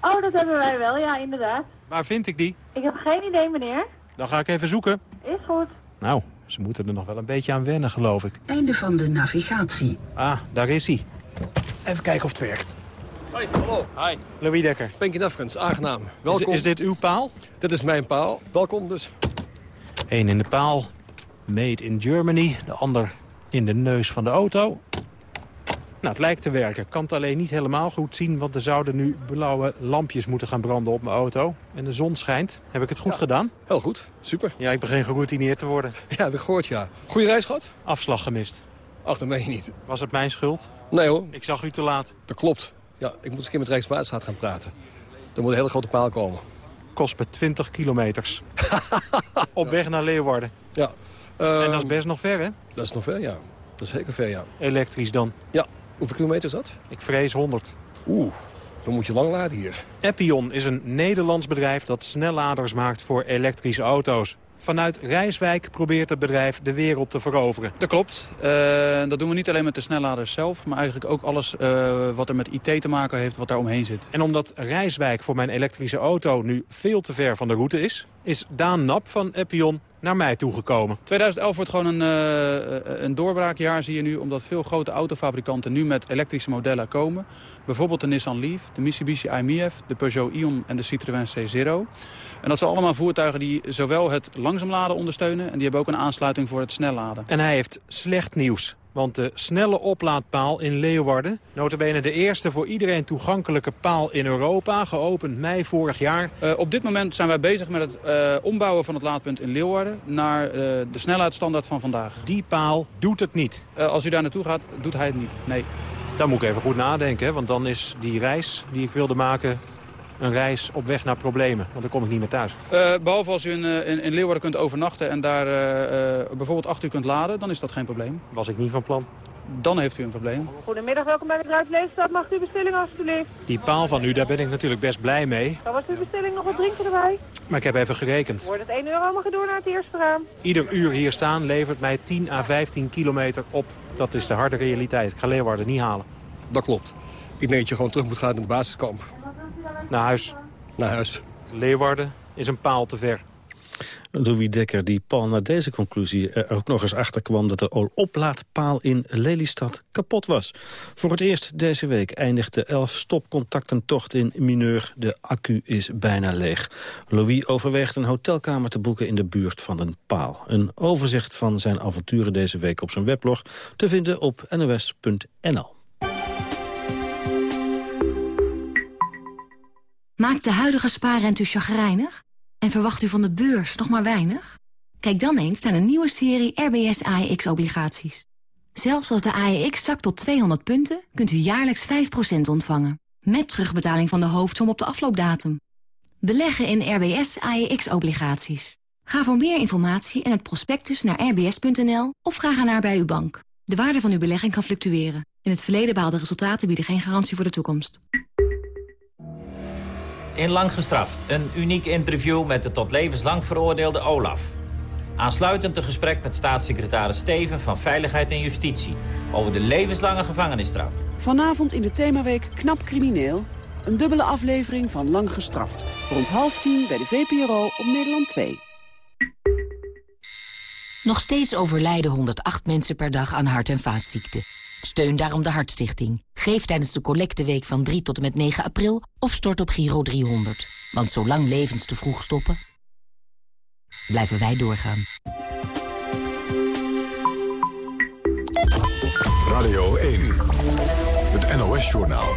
Oh, dat hebben wij wel, ja, inderdaad. Waar vind ik die? Ik heb geen idee, meneer. Dan ga ik even zoeken. Is goed. Nou, ze moeten er nog wel een beetje aan wennen, geloof ik. Einde van de navigatie. Ah, daar is hij. Even kijken of het werkt. Hoi, hallo. Hi. Louis Dekker. Spanky Nafkens, aangenaam. Welkom. Is, is, dit uw paal? Dit is mijn paal. Welkom dus. Eén in de paal. Made in Germany. De ander in de neus van de auto. Nou, het lijkt te werken. Ik kan het alleen niet helemaal goed zien... want er zouden nu blauwe lampjes moeten gaan branden op mijn auto. En de zon schijnt. Heb ik het goed ja, gedaan? Heel goed, super. Ja, ik begin geroutineerd te worden. Ja, heb ik gehoord, ja. Goeie reis gehad? Afslag gemist. Ach, dat meen je niet. Was het mijn schuld? Nee hoor. Ik zag u te laat. Dat klopt. Ja, ik moet eens een keer met Rijkswaterstaat gaan praten. Er moet een hele grote paal komen. Kost me 20 kilometers. op weg naar Leeuwarden. Ja. En dat is best nog ver, hè? Dat is nog ver, ja. Dat is zeker ver, ja. Elektrisch dan? Ja. Hoeveel kilometer is dat? Ik vrees 100. Oeh, dan moet je lang laden hier. Appion is een Nederlands bedrijf dat snelladers maakt voor elektrische auto's. Vanuit Rijswijk probeert het bedrijf de wereld te veroveren. Dat klopt. Uh, dat doen we niet alleen met de snelladers zelf... maar eigenlijk ook alles uh, wat er met IT te maken heeft, wat daar omheen zit. En omdat Rijswijk voor mijn elektrische auto nu veel te ver van de route is... is Daan Nap van Appion naar mij toegekomen. 2011 wordt gewoon een, uh, een doorbraakjaar, zie je nu... omdat veel grote autofabrikanten nu met elektrische modellen komen. Bijvoorbeeld de Nissan Leaf, de Mitsubishi IMF, de Peugeot Ion en de Citroën C0. En dat zijn allemaal voertuigen die zowel het langzaam laden ondersteunen... en die hebben ook een aansluiting voor het snelladen. En hij heeft slecht nieuws. Want de snelle oplaadpaal in Leeuwarden, notabene de eerste voor iedereen toegankelijke paal in Europa, geopend mei vorig jaar. Uh, op dit moment zijn wij bezig met het uh, ombouwen van het laadpunt in Leeuwarden naar uh, de snelheidsstandaard van vandaag. Die paal doet het niet. als u daar naartoe gaat, doet hij het niet. Nee. Dan moet ik even goed nadenken, hè? want dan is die reis die ik wilde maken een reis op weg naar problemen. Want dan kom ik niet meer thuis. Uh, behalve als u in, uh, in, in, Leeuwarden kunt overnachten en daar uh, bijvoorbeeld acht uur kunt laden, dan is dat geen probleem. Was ik niet van plan. Dan heeft u een probleem. Goedemiddag, welkom bij de Druipleefstad. Mag u bestelling alstublieft? Die paal van u, daar ben ik natuurlijk best blij mee. Dan was uw bestelling nog wat drinken erbij? Maar ik heb even gerekend. Wordt het 1 euro, mag door naar het eerste raam? Ieder uur hier staan levert mij 10 à 15 kilometer op. Dat is de harde realiteit. Ik ga Leeuwarden niet halen. Dat klopt. Ik denk dat je gewoon terug moet gaan naar het basiskamp. Naar huis. Naar huis. Leeuwarden is een paal te ver. Louis Dekker die Paul na deze conclusie er ook nog eens achter kwam... dat de oplaadpaal in Lelystad kapot was. Voor het eerst deze week eindigt de 11 stopcontactentocht in Mineur. De accu is bijna leeg. Louis overweegt een hotelkamer te boeken in de buurt van een paal. Een overzicht van zijn avonturen deze week op zijn weblog... te vinden op nos.nl. Maakt de huidige spaarrente chagrijnig? En verwacht u van de beurs nog maar weinig? Kijk dan eens naar een nieuwe serie RBS AEX-obligaties. Zelfs als de AEX zakt tot 200 punten, kunt u jaarlijks 5% ontvangen. Met terugbetaling van de hoofdsom op de afloopdatum. Beleggen in RBS AEX-obligaties. Ga voor meer informatie en het prospectus naar rbs.nl of vraag ernaar bij uw bank. De waarde van uw belegging kan fluctueren. In het verleden behaalde resultaten bieden geen garantie voor de toekomst. In Lang Gestraft, een uniek interview met de tot levenslang veroordeelde Olaf. Aansluitend een gesprek met staatssecretaris Steven van Veiligheid en Justitie... over de levenslange gevangenisstraf. Vanavond in de themaweek Knap Crimineel... een dubbele aflevering van Lang Gestraft. Rond half tien bij de VPRO op Nederland 2. Nog steeds overlijden 108 mensen per dag aan hart- en vaatziekten. Steun daarom de Hartstichting. Geef tijdens de collecteweek van 3 tot en met 9 april of stort op Giro 300. Want zolang levens te vroeg stoppen, blijven wij doorgaan. Radio 1, het NOS-journaal.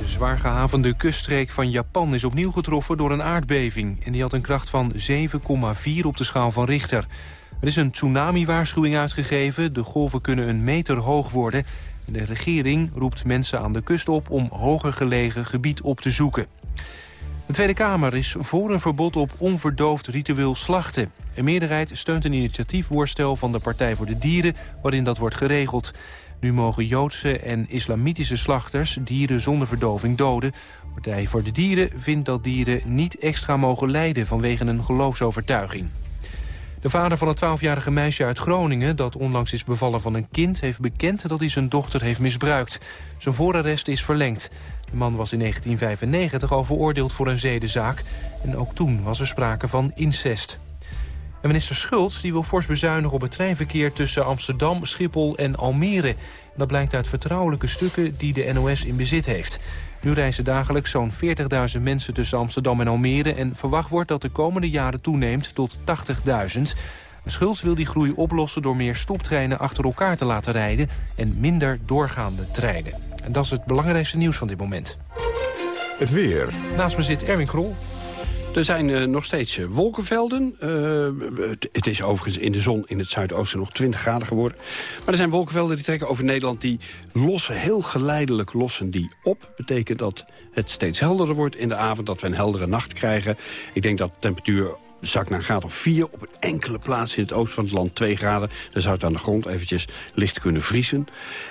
De zwaar gehavende kuststreek van Japan is opnieuw getroffen door een aardbeving. En die had een kracht van 7,4 op de schaal van Richter. Er is een tsunami-waarschuwing uitgegeven. De golven kunnen een meter hoog worden. De regering roept mensen aan de kust op om hoger gelegen gebied op te zoeken. De Tweede Kamer is voor een verbod op onverdoofd ritueel slachten. Een meerderheid steunt een initiatiefvoorstel van de Partij voor de Dieren... waarin dat wordt geregeld. Nu mogen Joodse en islamitische slachters dieren zonder verdoving doden. Partij voor de Dieren vindt dat dieren niet extra mogen lijden... vanwege een geloofsovertuiging. De vader van het 12-jarige meisje uit Groningen... dat onlangs is bevallen van een kind... heeft bekend dat hij zijn dochter heeft misbruikt. Zijn voorarrest is verlengd. De man was in 1995 al veroordeeld voor een zedenzaak. En ook toen was er sprake van incest. En minister Schultz die wil fors bezuinigen op het treinverkeer... tussen Amsterdam, Schiphol en Almere. Dat blijkt uit vertrouwelijke stukken die de NOS in bezit heeft. Nu reizen dagelijks zo'n 40.000 mensen tussen Amsterdam en Almere... en verwacht wordt dat de komende jaren toeneemt tot 80.000. Schultz wil die groei oplossen door meer stoptreinen achter elkaar te laten rijden... en minder doorgaande treinen. En dat is het belangrijkste nieuws van dit moment. Het weer. Naast me zit Erwin Krol. Er zijn uh, nog steeds uh, wolkenvelden. Uh, het is overigens in de zon in het zuidoosten nog 20 graden geworden. Maar er zijn wolkenvelden die trekken over Nederland. Die lossen heel geleidelijk lossen die op. Betekent dat het steeds helderder wordt in de avond. Dat we een heldere nacht krijgen. Ik denk dat de temperatuur zakt naar een graad of 4. Op een enkele plaats in het oosten van het land 2 graden. Dan zou het aan de grond eventjes licht kunnen vriezen.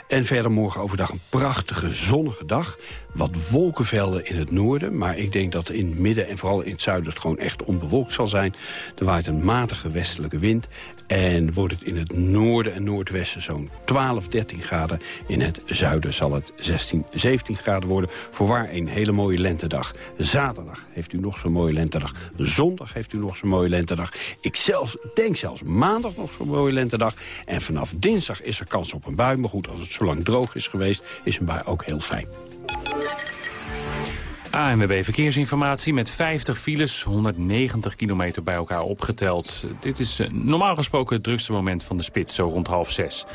En verder morgen overdag een prachtige zonnige dag. Wat wolkenvelden in het noorden. Maar ik denk dat in het midden en vooral in het zuiden het gewoon echt onbewolkt zal zijn. Er waait een matige westelijke wind. En wordt het in het noorden en noordwesten zo'n 12, 13 graden. In het zuiden zal het 16, 17 graden worden. Voorwaar een hele mooie lentedag. Zaterdag heeft u nog zo'n mooie lentedag. Zondag heeft u nog zo'n mooie lentedag. Ik zelfs, denk zelfs maandag nog zo'n mooie lentedag. En vanaf dinsdag is er kans op een bui. Maar goed, als het zo lang droog is geweest, is een bui ook heel fijn. ANWB Verkeersinformatie met 50 files, 190 kilometer bij elkaar opgeteld. Dit is eh, normaal gesproken het drukste moment van de spits, zo rond half zes.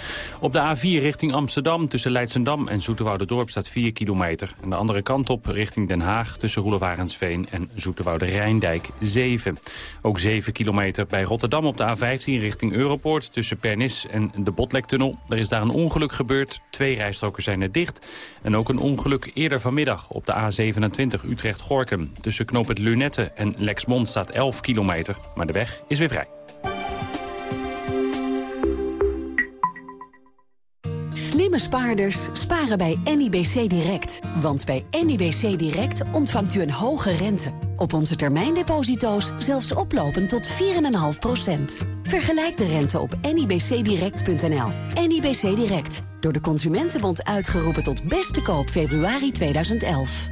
Op de A4 richting Amsterdam tussen Leidsendam en Dorp staat 4 kilometer. En de andere kant op richting Den Haag tussen Roelewarensveen en Zoeterwoude Rijndijk 7. Ook 7 kilometer bij Rotterdam op de A15 richting Europoort tussen Pernis en de Botlektunnel. Er is daar een ongeluk gebeurd, twee rijstroken zijn er dicht. En ook een ongeluk eerder vanmiddag op de A27 Utrecht-Gorkum. Tussen knoop het Lunette en Lexmond staat 11 kilometer, maar de weg is weer vrij. Slimme spaarders sparen bij NIBC Direct. Want bij NIBC Direct ontvangt u een hoge rente. Op onze termijndeposito's zelfs oplopend tot 4,5%. Vergelijk de rente op nibcdirect.nl. NIBC Direct. Door de Consumentenbond uitgeroepen tot beste koop februari 2011.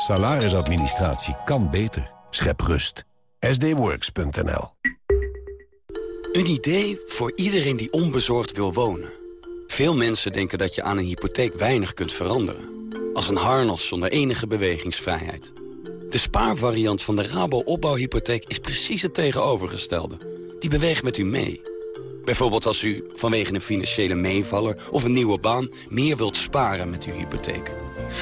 Salarisadministratie kan beter. Schep rust. sdworks.nl Een idee voor iedereen die onbezorgd wil wonen. Veel mensen denken dat je aan een hypotheek weinig kunt veranderen. Als een harnas zonder enige bewegingsvrijheid. De spaarvariant van de Rabo opbouwhypotheek is precies het tegenovergestelde. Die beweegt met u mee. Bijvoorbeeld als u vanwege een financiële meevaller of een nieuwe baan... meer wilt sparen met uw hypotheek.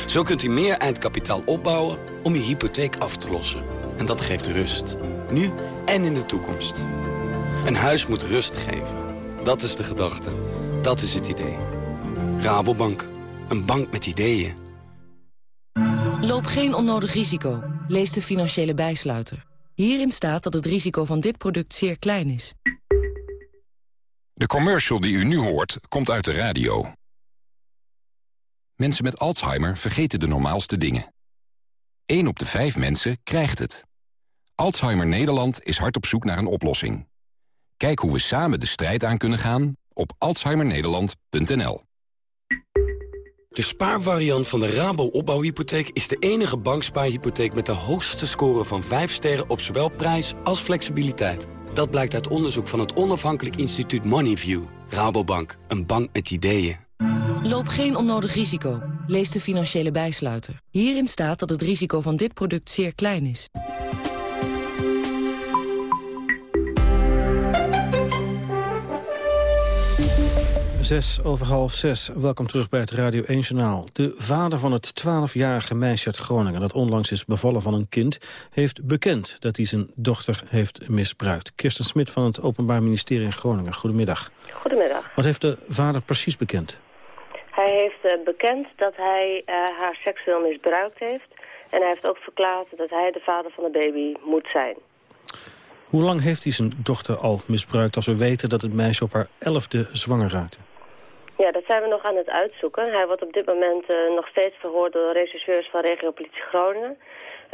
Zo kunt u meer eindkapitaal opbouwen om uw hypotheek af te lossen. En dat geeft rust. Nu en in de toekomst. Een huis moet rust geven. Dat is de gedachte. Dat is het idee. Rabobank. Een bank met ideeën. Loop geen onnodig risico. Lees de financiële bijsluiter. Hierin staat dat het risico van dit product zeer klein is. De commercial die u nu hoort, komt uit de radio. Mensen met Alzheimer vergeten de normaalste dingen. 1 op de 5 mensen krijgt het. Alzheimer Nederland is hard op zoek naar een oplossing. Kijk hoe we samen de strijd aan kunnen gaan op alzheimernederland.nl. De spaarvariant van de Rabo opbouwhypotheek is de enige bankspaarhypotheek met de hoogste score van 5 sterren op zowel prijs als flexibiliteit. Dat blijkt uit onderzoek van het onafhankelijk instituut Moneyview. Rabobank, een bank met ideeën. Loop geen onnodig risico. Lees de financiële bijsluiter. Hierin staat dat het risico van dit product zeer klein is. Zes over half zes. Welkom terug bij het Radio 1 Journaal. De vader van het 12-jarige meisje uit Groningen... dat onlangs is bevallen van een kind... heeft bekend dat hij zijn dochter heeft misbruikt. Kirsten Smit van het Openbaar Ministerie in Groningen. Goedemiddag. Goedemiddag. Wat heeft de vader precies bekend? Hij heeft uh, bekend dat hij uh, haar seksueel misbruikt heeft. En hij heeft ook verklaard dat hij de vader van de baby moet zijn. Hoe lang heeft hij zijn dochter al misbruikt... als we weten dat het meisje op haar elfde zwanger raakte? Ja, dat zijn we nog aan het uitzoeken. Hij wordt op dit moment uh, nog steeds verhoord door regisseurs van regio politie Groningen.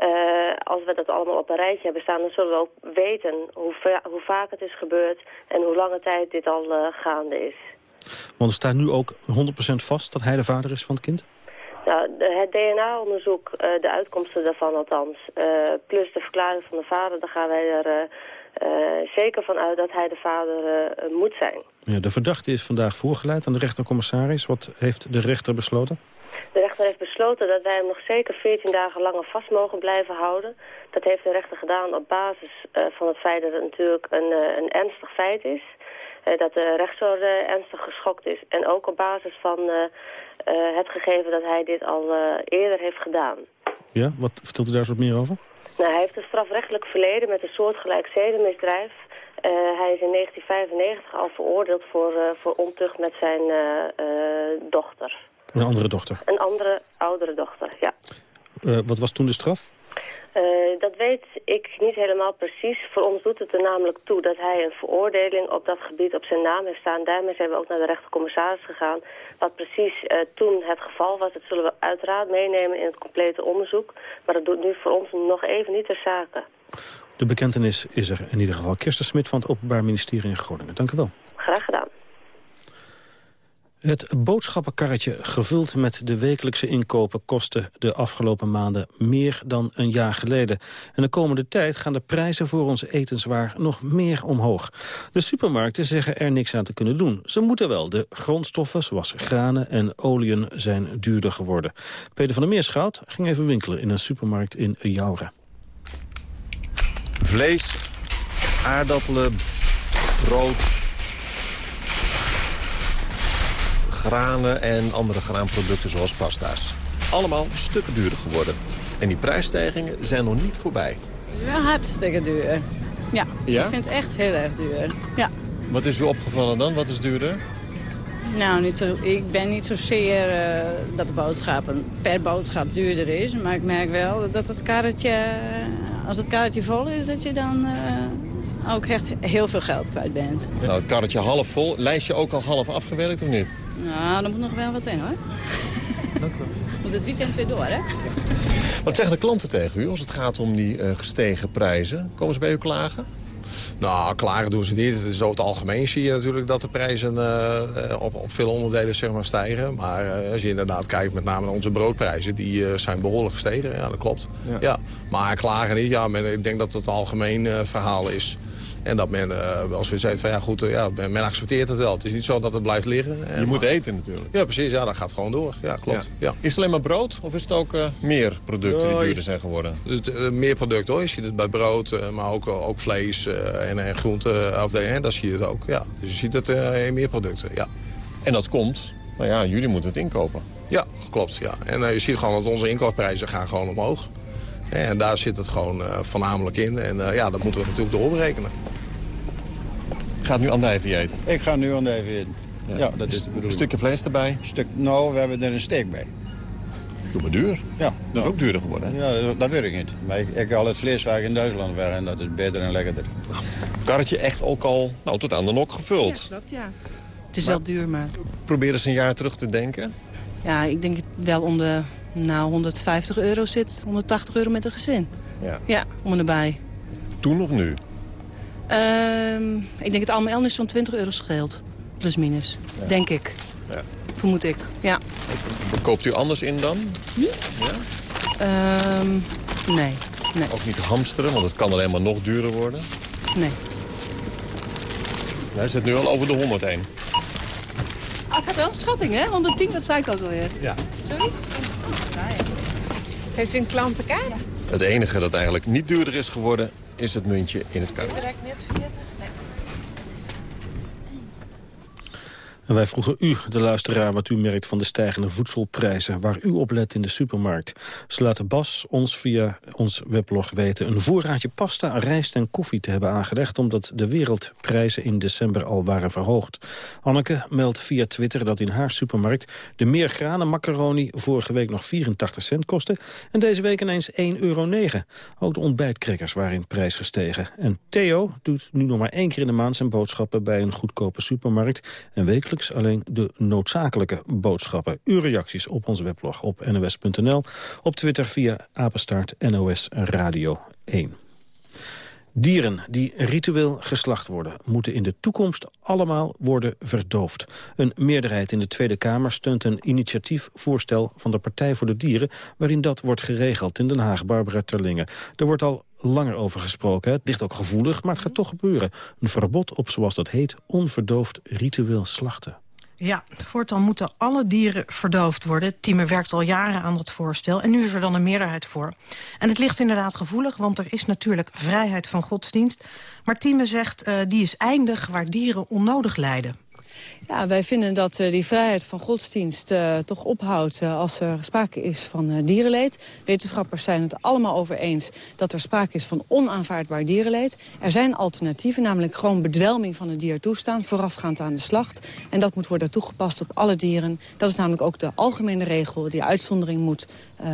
Uh, als we dat allemaal op een rijtje hebben staan, dan zullen we ook weten hoe, hoe vaak het is gebeurd en hoe lange tijd dit al uh, gaande is. Want er staat nu ook 100% vast dat hij de vader is van het kind? Nou, het DNA-onderzoek, uh, de uitkomsten daarvan althans, plus de verklaring van de vader, daar gaan wij er uh, zeker van uit dat hij de vader moet zijn. Ja, de verdachte is vandaag voorgeleid aan de rechtercommissaris. Wat heeft de rechter besloten? De rechter heeft besloten dat wij hem nog zeker 14 dagen langer vast mogen blijven houden. Dat heeft de rechter gedaan op basis van het feit dat het natuurlijk een, een ernstig feit is. Dat de rechtsorde ernstig geschokt is. En ook op basis van het gegeven dat hij dit al eerder heeft gedaan. Ja, wat vertelt u daar eens wat meer over? Nou, hij heeft een strafrechtelijk verleden met een soortgelijk zedenmisdrijf. Uh, hij is in 1995 al veroordeeld voor, uh, voor ontucht met zijn uh, dochter. Een andere dochter? Een andere, oudere dochter, ja. wat was toen de straf? Dat weet ik niet helemaal precies. Voor ons doet het er namelijk toe dat hij een veroordeling op dat gebied op zijn naam heeft staan. Daarmee zijn we ook naar de rechtercommissaris gegaan. Wat precies uh, toen het geval was, dat zullen we uiteraard meenemen in het complete onderzoek. Maar dat doet nu voor ons nog even niet ter zake. De bekentenis is er in ieder geval. Kirsten Smit van het Openbaar Ministerie in Groningen. Dank u wel. Graag gedaan. Het boodschappenkarretje gevuld met de wekelijkse inkopen kostte de afgelopen maanden meer dan een jaar geleden. En de komende tijd gaan de prijzen voor ons etenswaar nog meer omhoog. De supermarkten zeggen er niks aan te kunnen doen. Ze moeten wel. De grondstoffen zoals granen en oliën zijn duurder geworden. Peter van der Meerschout ging even winkelen in een supermarkt in Joure. Vlees, aardappelen, brood, granen en andere graanproducten zoals pasta's. Allemaal stukken duurder geworden. En die prijsstijgingen zijn nog niet voorbij. Ja, hartstikke duur. Ja, ja? ik vind het echt heel erg duur. Ja. Wat is u opgevallen dan? Wat is duurder? Nou, niet zo, ik ben niet zozeer uh, dat de boodschappen per boodschap duurder is. Maar ik merk wel dat het karretje, als het karretje vol is, dat je dan uh, ook echt heel veel geld kwijt bent. Nou, het karretje half vol. Lijstje ook al half afgewerkt of niet? Nou, er moet nog wel wat in hoor. Dank u wel. Moet het weekend weer door, hè? Wat zeggen de klanten tegen u als het gaat om die uh, gestegen prijzen? Komen ze bij u klagen? Nou, klagen doen ze niet. Het is over het algemeen zie je natuurlijk dat de prijzen uh, op, op veel onderdelen zeg maar, stijgen. Maar uh, als je inderdaad kijkt met name naar onze broodprijzen, die uh, zijn behoorlijk gestegen. Ja, dat klopt. Ja. ja. Maar klagen niet. Ja, men, ik denk dat het algemeen verhaal is. En dat men uh, wel zoiets heeft van ja goed, uh, ja, men accepteert het wel. Het is niet zo dat het blijft liggen. En je moet eten natuurlijk. Ja precies, ja, dat gaat gewoon door. Ja, klopt. Ja. Is het alleen maar brood of is het ook uh, meer producten die duurder zijn geworden? Het, meer producten hoor. Je ziet het bij brood, maar ook, ook vlees en, en groenteafdelingen. Daar zie je het ook. Ja. Dus je ziet het in meer producten, ja. En dat komt, nou ja, jullie moeten het inkopen. Ja, klopt. Ja. En je ziet gewoon dat onze inkoopprijzen gaan gewoon omhoog. En daar zit het gewoon uh, voornamelijk in. En uh, ja, dat moeten we natuurlijk doorberekenen. Gaat nu andijvie eten? Ik ga nu andijvie eten. Ja, ja dat is de Een stukje vlees erbij? Stuk, nou, we hebben er een steek bij. Doe maar duur. Ja. Dat is ook duurder geworden, hè? Ja, dat, dat weet ik niet. Maar ik, ik al het vlees waar ik in Duitsland werk en dat is beter en lekkerder. Karretje echt ook al nou, tot aan de nok gevuld. Ja, klopt, ja. Het is wel duur, maar... Probeer eens een jaar terug te denken. Ja, ik denk het wel om de nou, 150 euro zit. 180 euro met een gezin. Ja. Ja, om en erbij. Toen of nu? Uh, ik denk het allemaal is zo'n 20 euro scheelt. Plus minus. Ja. Denk ik. Ja. Vermoed ik, ja. Koopt u anders in dan? Ja? Uh, nee. nee. Ook niet hamsteren, want het kan alleen maar nog duurder worden? Nee. Hij zit nu al over de 100 heen. Ah, het gaat wel een schatting, hè? 110, dat zei ik ook alweer. Ja. Zoiets? Heeft u een klantenkaart? Ja. Het enige dat eigenlijk niet duurder is geworden, is het muntje in het karretje. Direct net 40? Wij vroegen u, de luisteraar, wat u merkt van de stijgende voedselprijzen... waar u op let in de supermarkt. Ze laten Bas ons via ons weblog weten... een voorraadje pasta, rijst en koffie te hebben aangelegd... omdat de wereldprijzen in december al waren verhoogd. Anneke meldt via Twitter dat in haar supermarkt... de meergranen macaroni vorige week nog 84 cent kostte... en deze week ineens 1,9 euro. Ook de ontbijtkrekkers waren in prijs gestegen. En Theo doet nu nog maar één keer in de maand zijn boodschappen... bij een goedkope supermarkt en wekelijks alleen de noodzakelijke boodschappen. Uw reacties op onze weblog op nos.nl. Op Twitter via apenstaart NOS Radio 1. Dieren die ritueel geslacht worden... moeten in de toekomst allemaal worden verdoofd. Een meerderheid in de Tweede Kamer steunt een initiatiefvoorstel... van de Partij voor de Dieren... waarin dat wordt geregeld in Den Haag, Barbara Terlingen. Er wordt al langer over gesproken. Het ligt ook gevoelig, maar het gaat toch gebeuren. Een verbod op, zoals dat heet, onverdoofd ritueel slachten. Ja, voortaan moeten alle dieren verdoofd worden. Tieme werkt al jaren aan dat voorstel en nu is er dan een meerderheid voor. En het ligt inderdaad gevoelig, want er is natuurlijk vrijheid van godsdienst. Maar Tieme zegt, uh, die is eindig waar dieren onnodig lijden. Ja, wij vinden dat uh, die vrijheid van godsdienst uh, toch ophoudt uh, als er sprake is van dierenleed. Wetenschappers zijn het allemaal over eens dat er sprake is van onaanvaardbaar dierenleed. Er zijn alternatieven, namelijk gewoon bedwelming van het dier toestaan, voorafgaand aan de slacht. En dat moet worden toegepast op alle dieren. Dat is namelijk ook de algemene regel. Die uitzondering moet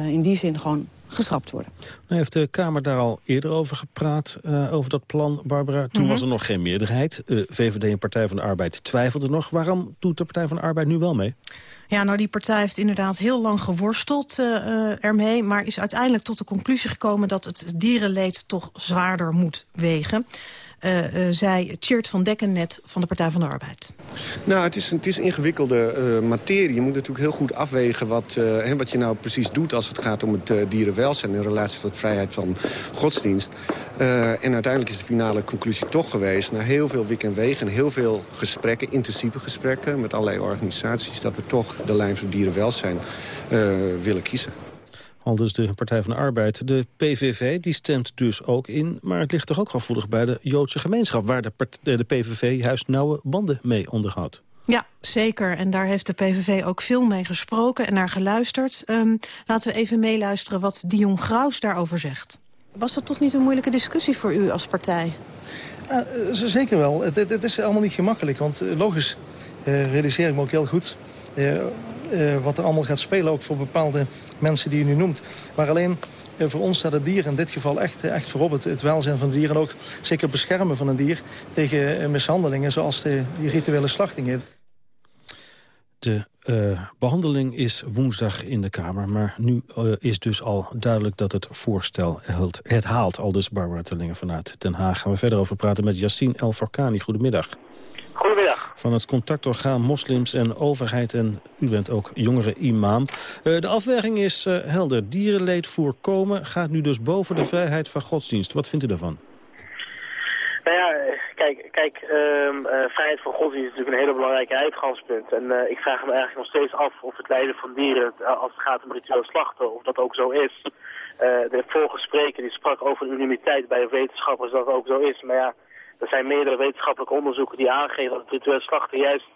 in die zin gewoon geschrapt worden. Nu heeft de Kamer daar al eerder over gepraat, uh, over dat plan, Barbara. Toen Mhm. was er nog geen meerderheid. Uh, VVD en Partij van de Arbeid twijfelden nog. Waarom doet de Partij van de Arbeid nu wel mee? Ja, nou die partij heeft inderdaad heel lang geworsteld uh, ermee... maar is uiteindelijk tot de conclusie gekomen dat het dierenleed toch zwaarder moet wegen. Uh, uh, zei Tjeerd van Dekken net van de Partij van de Arbeid. Nou, het is, het is ingewikkelde uh, materie. Je moet natuurlijk heel goed afwegen wat, hè, wat je nou precies doet... als het gaat om het dierenwelzijn in relatie tot vrijheid van godsdienst. en uiteindelijk is de finale conclusie toch geweest... na heel veel wik en wegen en heel veel gesprekken, intensieve gesprekken... met allerlei organisaties, dat we toch de lijn van dierenwelzijn willen kiezen. Al dus de Partij van de Arbeid. De PVV die stemt dus ook in, maar het ligt toch ook gevoelig bij de Joodse gemeenschap... waar de, de PVV juist nauwe banden mee onderhoudt. Ja, zeker. En daar heeft de PVV ook veel mee gesproken en naar geluisterd. Um, laten we even meeluisteren wat Dion Graus daarover zegt. Was dat toch niet een moeilijke discussie voor u als partij? Ja, zeker wel. Het, het, het, is allemaal niet gemakkelijk, want logisch uh, realiseer ik me ook heel goed... Uh, uh, wat er allemaal gaat spelen, ook voor bepaalde mensen die u nu noemt. Maar alleen uh, voor ons staat het dier in dit geval echt, echt voorop. Het, welzijn van het dier en ook zeker beschermen van een dier tegen uh, mishandelingen... zoals de, die rituele slachtingen. De behandeling is woensdag in de Kamer. Maar nu is dus al duidelijk dat het voorstel het, het haalt. Al dus Barbara Tellingen vanuit Den Haag. Gaan we verder over praten met Yassine El Farkani. Goedemiddag. Goedemiddag. Van het contactorgaan Moslims en Overheid en u bent ook jongere imam. Uh, de afweging is helder. Dierenleed voorkomen gaat nu dus boven de vrijheid van godsdienst. Wat vindt u daarvan? Nou ja, kijk, kijk um, uh, vrijheid van godsdienst is natuurlijk een hele belangrijke uitgangspunt. En uh, ik vraag me eigenlijk nog steeds af of het lijden van dieren, uh, als het gaat om ritueel slachten, of dat ook zo is. de vorige spreker die sprak over unanimiteit bij wetenschappers dat ook zo is. Maar ja, er zijn meerdere wetenschappelijke onderzoeken die aangeven dat het ritueel slachten juist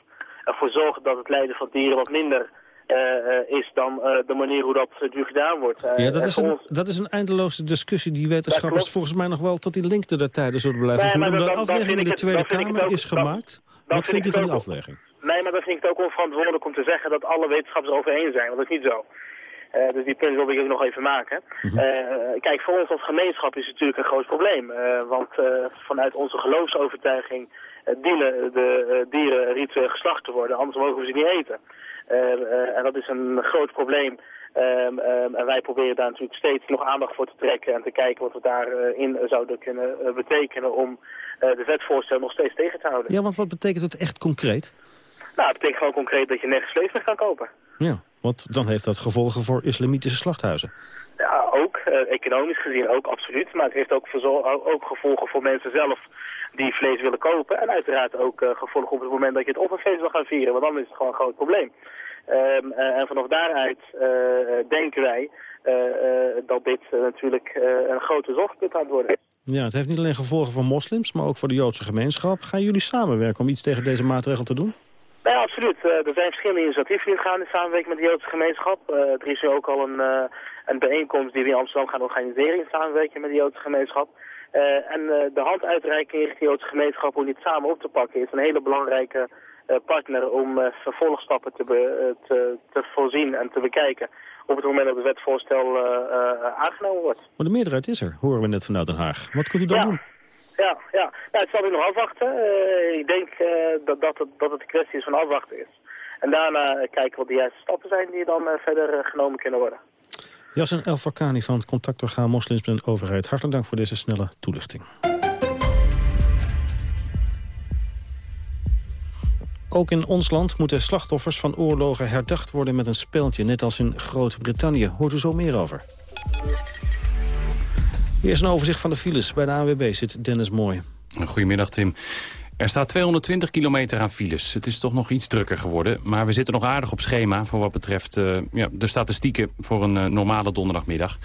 ervoor zorgt dat het lijden van dieren wat minder uh, is dan uh, de manier hoe dat nu gedaan wordt. ja, dat is, een, dat is een eindeloze discussie die wetenschappers volgens mij nog wel tot in lengte der tijden zullen blijven voeren. Omdat de afweging in de Tweede Kamer is gemaakt. Wat vindt u van die afweging? Nee, maar dan vind ik het ook onverantwoordelijk om te zeggen dat alle wetenschappers over één zijn. Want dat is niet zo. Uh, dus die punt wil ik ook nog even maken. -hmm. uh, kijk, voor ons als gemeenschap is het natuurlijk een groot probleem. Uh, want vanuit onze geloofsovertuiging dienen de dieren ritueel geslacht te worden. Anders mogen we ze niet eten. en dat is een groot probleem. Um, um, en wij proberen daar natuurlijk steeds nog aandacht voor te trekken en te kijken wat we daarin zouden kunnen betekenen om de wetvoorstel nog steeds tegen te houden. Ja, want wat betekent het echt concreet? Nou, het betekent gewoon concreet dat je nergens vlees meer kan kopen. Ja, want dan heeft dat gevolgen voor islamitische slachthuizen. Ja, ook. Uh, economisch gezien ook, absoluut. Maar het heeft ook, ook gevolgen voor mensen zelf die vlees willen kopen. En uiteraard ook uh, gevolgen op het moment dat je het offerfeest wil gaan vieren. Want dan is het gewoon een groot probleem. Um, uh, en vanaf daaruit denken wij dat dit natuurlijk een grote zorgpunt aan het worden is. Ja, het heeft niet alleen gevolgen voor moslims, maar ook voor de Joodse gemeenschap. Gaan jullie samenwerken om iets tegen deze maatregel te doen? Ja, absoluut. Uh, er zijn verschillende initiatieven die gaan in samenwerking met de Joodse gemeenschap. Uh, er is nu ook al een, uh, een bijeenkomst die we in Amsterdam gaan organiseren in samenwerking met de Joodse gemeenschap. en de handuitreiking richting de Joodse gemeenschap om dit samen op te pakken is een hele belangrijke partner om vervolgstappen te, be, te, te, voorzien en te bekijken op het moment dat het wetvoorstel aangenomen wordt. Maar de meerderheid is er, horen we net vanuit Den Haag. Wat kunt u dan ja. doen? Ja, ja. het zal nog afwachten. Uh, ik denk uh, dat, dat, het, dat het een kwestie is van afwachten is. En daarna kijken wat de juiste stappen zijn die dan verder genomen kunnen worden. Jassin El Farkani van het contactorgaan Moslims en Overheid. Hartelijk dank voor deze snelle toelichting. Ook in ons land moeten slachtoffers van oorlogen herdacht worden met een speeltje, net als in Groot-Brittannië. Hoort u zo meer over. Eerst een overzicht van de files. Bij de ANWB zit Dennis Mooi. Goedemiddag, Tim. Er staat 220 kilometer aan files. Het is toch nog iets drukker geworden. Maar we zitten nog aardig op schema voor wat betreft uh, ja, de statistieken voor een uh, normale donderdagmiddag.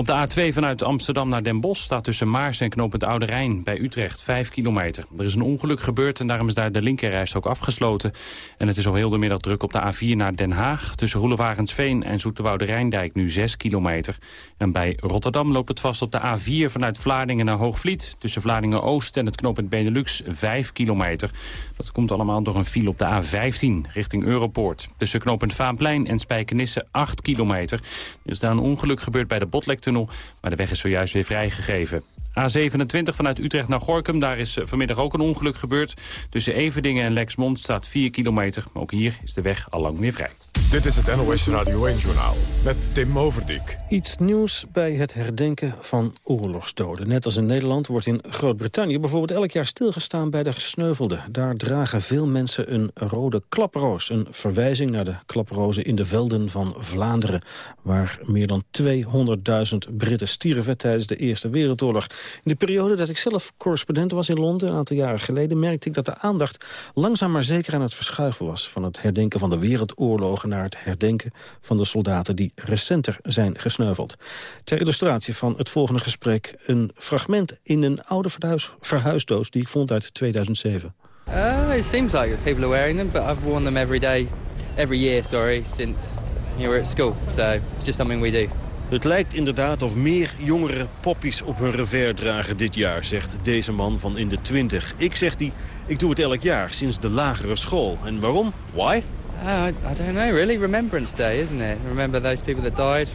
Op de A2 vanuit Amsterdam naar Den Bosch staat tussen Maars en knooppunt Oude Rijn bij Utrecht 5 kilometer. Er is een ongeluk gebeurd en daarom is daar de linkerreis ook afgesloten. En het is al heel de middag druk op de A4 naar Den Haag. Tussen Roelevarensveen en Zoeterwoude Rijndijk nu 6 kilometer. En bij Rotterdam loopt het vast op de A4 vanuit Vlaardingen naar Hoogvliet. Tussen Vlaardingen-Oost en het knooppunt Benelux 5 kilometer. Dat komt allemaal door een file op de A15 richting Europoort. Tussen knooppunt Vaanplein en Spijkenisse 8 kilometer. Er is daar een ongeluk gebeurd bij de Botlektunnel, maar de weg is zojuist weer vrijgegeven. A27 vanuit Utrecht naar Gorkum, daar is vanmiddag ook een ongeluk gebeurd. Tussen Everdingen en Lexmond staat 4 kilometer, maar ook hier is de weg al lang weer vrij. Dit is het NOS Radio 1-journaal met Tim Overdijk. Iets nieuws bij het herdenken van oorlogsdoden. Net als in Nederland wordt in Groot-Brittannië bijvoorbeeld elk jaar stilgestaan bij de gesneuvelden. Daar dragen veel mensen een rode klaproos. Een verwijzing naar de klaprozen in de velden van Vlaanderen. Waar meer dan 200.000 Britten stierven tijdens de Eerste Wereldoorlog. In de periode dat ik zelf correspondent was in Londen, een aantal jaren geleden... merkte ik dat de aandacht langzaam maar zeker aan het verschuiven was... van het herdenken van de naar het herdenken van de soldaten die recenter zijn gesneuveld. Ter illustratie van het volgende gesprek een fragment in een oude verhuis, verhuisdoos die ik vond uit 2007. Uh, it seems like people are wearing them, but I've worn them every day, every year, sorry, since you were at school. So it's just something we do. Het lijkt inderdaad of meer jongeren poppies op hun revers dragen dit jaar, zegt deze man van in de twintig. Ik zeg die, ik doe het elk jaar, sinds de lagere school. En waarom? Why? Uh, I don't know, really. Remembrance Day, isn't it? Remember those people that died